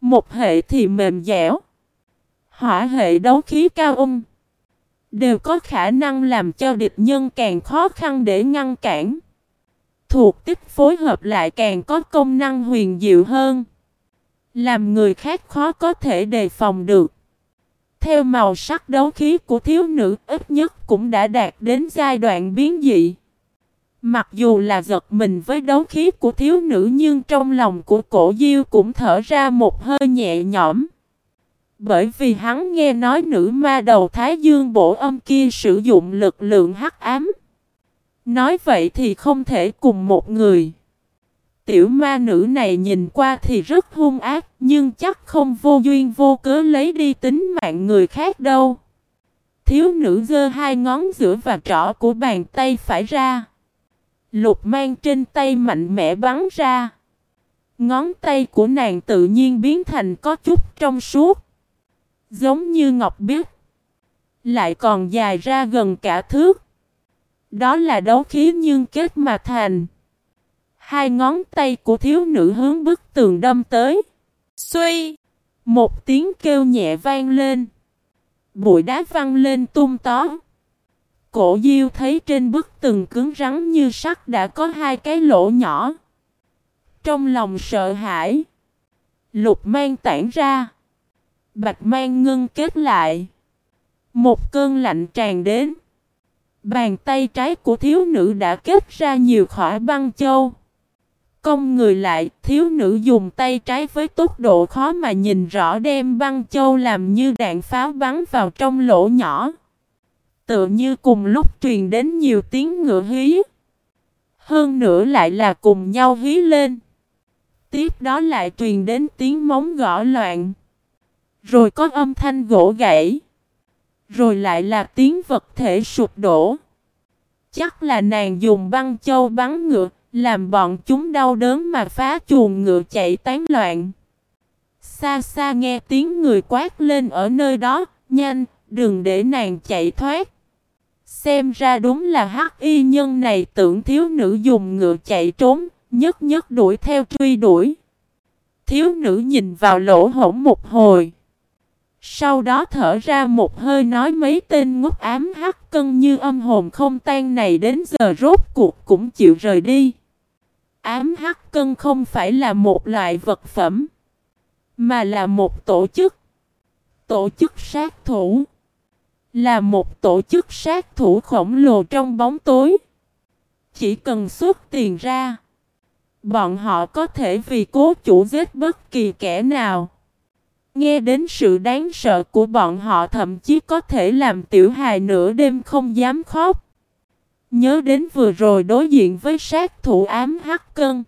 Một hệ thì mềm dẻo. Hỏa hệ đấu khí cao ung. Đều có khả năng làm cho địch nhân càng khó khăn để ngăn cản. Thuộc tích phối hợp lại càng có công năng huyền diệu hơn. Làm người khác khó có thể đề phòng được. Theo màu sắc đấu khí của thiếu nữ, ít nhất cũng đã đạt đến giai đoạn biến dị. Mặc dù là giật mình với đấu khí của thiếu nữ, nhưng trong lòng của cổ diêu cũng thở ra một hơi nhẹ nhõm. Bởi vì hắn nghe nói nữ ma đầu Thái Dương bổ âm kia sử dụng lực lượng hắc ám. Nói vậy thì không thể cùng một người. Tiểu ma nữ này nhìn qua thì rất hung ác, nhưng chắc không vô duyên vô cớ lấy đi tính mạng người khác đâu. Thiếu nữ giơ hai ngón giữa và trỏ của bàn tay phải ra. Lục mang trên tay mạnh mẽ bắn ra. Ngón tay của nàng tự nhiên biến thành có chút trong suốt. Giống như ngọc biết. Lại còn dài ra gần cả thước. Đó là đấu khí nhưng kết mà thành. Hai ngón tay của thiếu nữ hướng bức tường đâm tới. Xuy! Một tiếng kêu nhẹ vang lên. Bụi đá văng lên tung tó. Cổ diêu thấy trên bức tường cứng rắn như sắt đã có hai cái lỗ nhỏ. Trong lòng sợ hãi. Lục mang tản ra. Bạch mang ngưng kết lại. Một cơn lạnh tràn đến. Bàn tay trái của thiếu nữ đã kết ra nhiều khỏi băng châu. Công người lại, thiếu nữ dùng tay trái với tốc độ khó mà nhìn rõ đem băng châu làm như đạn pháo bắn vào trong lỗ nhỏ. Tự như cùng lúc truyền đến nhiều tiếng ngựa hí. Hơn nữa lại là cùng nhau hí lên. Tiếp đó lại truyền đến tiếng móng gõ loạn. Rồi có âm thanh gỗ gãy. Rồi lại là tiếng vật thể sụp đổ. Chắc là nàng dùng băng châu bắn ngựa, làm bọn chúng đau đớn mà phá chuồng ngựa chạy tán loạn. Xa xa nghe tiếng người quát lên ở nơi đó, nhanh, đừng để nàng chạy thoát. Xem ra đúng là hắc y nhân này tưởng thiếu nữ dùng ngựa chạy trốn, nhất nhất đuổi theo truy đuổi. Thiếu nữ nhìn vào lỗ hổng một hồi. Sau đó thở ra một hơi nói mấy tên ngốc ám hắc cân như âm hồn không tan này đến giờ rốt cuộc cũng chịu rời đi. Ám hắc cân không phải là một loại vật phẩm, mà là một tổ chức. Tổ chức sát thủ. Là một tổ chức sát thủ khổng lồ trong bóng tối. Chỉ cần xuất tiền ra. Bọn họ có thể vì cố chủ giết bất kỳ kẻ nào. Nghe đến sự đáng sợ của bọn họ thậm chí có thể làm tiểu hài nửa đêm không dám khóc. Nhớ đến vừa rồi đối diện với sát thủ ám hắc cân.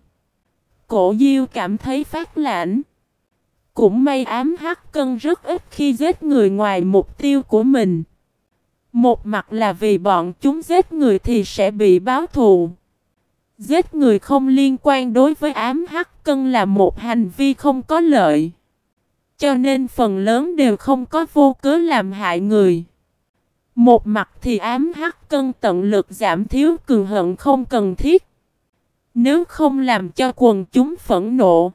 Cổ diêu cảm thấy phát lãnh. Cũng may ám hắc cân rất ít khi giết người ngoài mục tiêu của mình. Một mặt là vì bọn chúng giết người thì sẽ bị báo thù. Giết người không liên quan đối với ám hắc cân là một hành vi không có lợi. Cho nên phần lớn đều không có vô cớ làm hại người. Một mặt thì ám hắc cân tận lực giảm thiếu cường hận không cần thiết. Nếu không làm cho quần chúng phẫn nộ.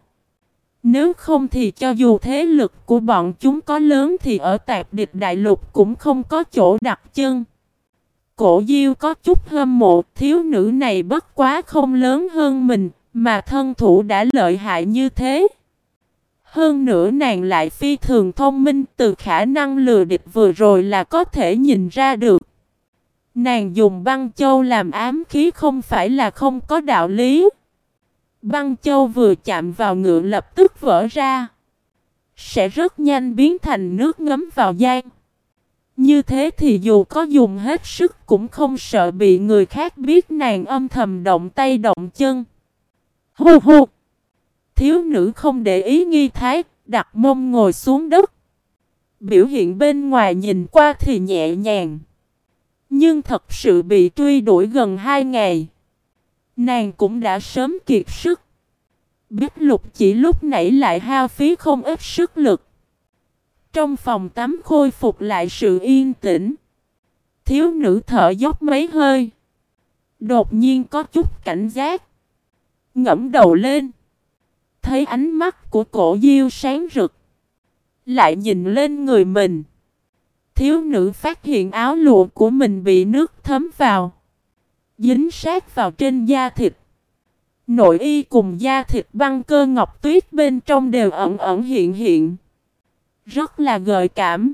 Nếu không thì cho dù thế lực của bọn chúng có lớn thì ở tạp địch đại lục cũng không có chỗ đặt chân. Cổ diêu có chút hâm mộ, thiếu nữ này bất quá không lớn hơn mình, mà thân thủ đã lợi hại như thế. Hơn nữa nàng lại phi thường thông minh, từ khả năng lừa địch vừa rồi là có thể nhìn ra được. Nàng dùng băng châu làm ám khí không phải là không có đạo lý. Băng châu vừa chạm vào ngựa lập tức vỡ ra. Sẽ rất nhanh biến thành nước ngấm vào gian. Như thế thì dù có dùng hết sức cũng không sợ bị người khác biết nàng âm thầm động tay động chân. Hù hụt! Thiếu nữ không để ý nghi thái, đặt mông ngồi xuống đất. Biểu hiện bên ngoài nhìn qua thì nhẹ nhàng. Nhưng thật sự bị truy đuổi gần hai ngày. Nàng cũng đã sớm kiệt sức. Biết lục chỉ lúc nãy lại hao phí không ít sức lực. Trong phòng tắm khôi phục lại sự yên tĩnh. Thiếu nữ thở dốc mấy hơi. Đột nhiên có chút cảnh giác. Ngẫm đầu lên thấy ánh mắt của cổ diêu sáng rực. Lại nhìn lên người mình. Thiếu nữ phát hiện áo lụa của mình bị nước thấm vào. Dính sát vào trên da thịt. Nội y cùng da thịt băng cơ ngọc tuyết bên trong đều ẩn ẩn hiện hiện. Rất là gợi cảm.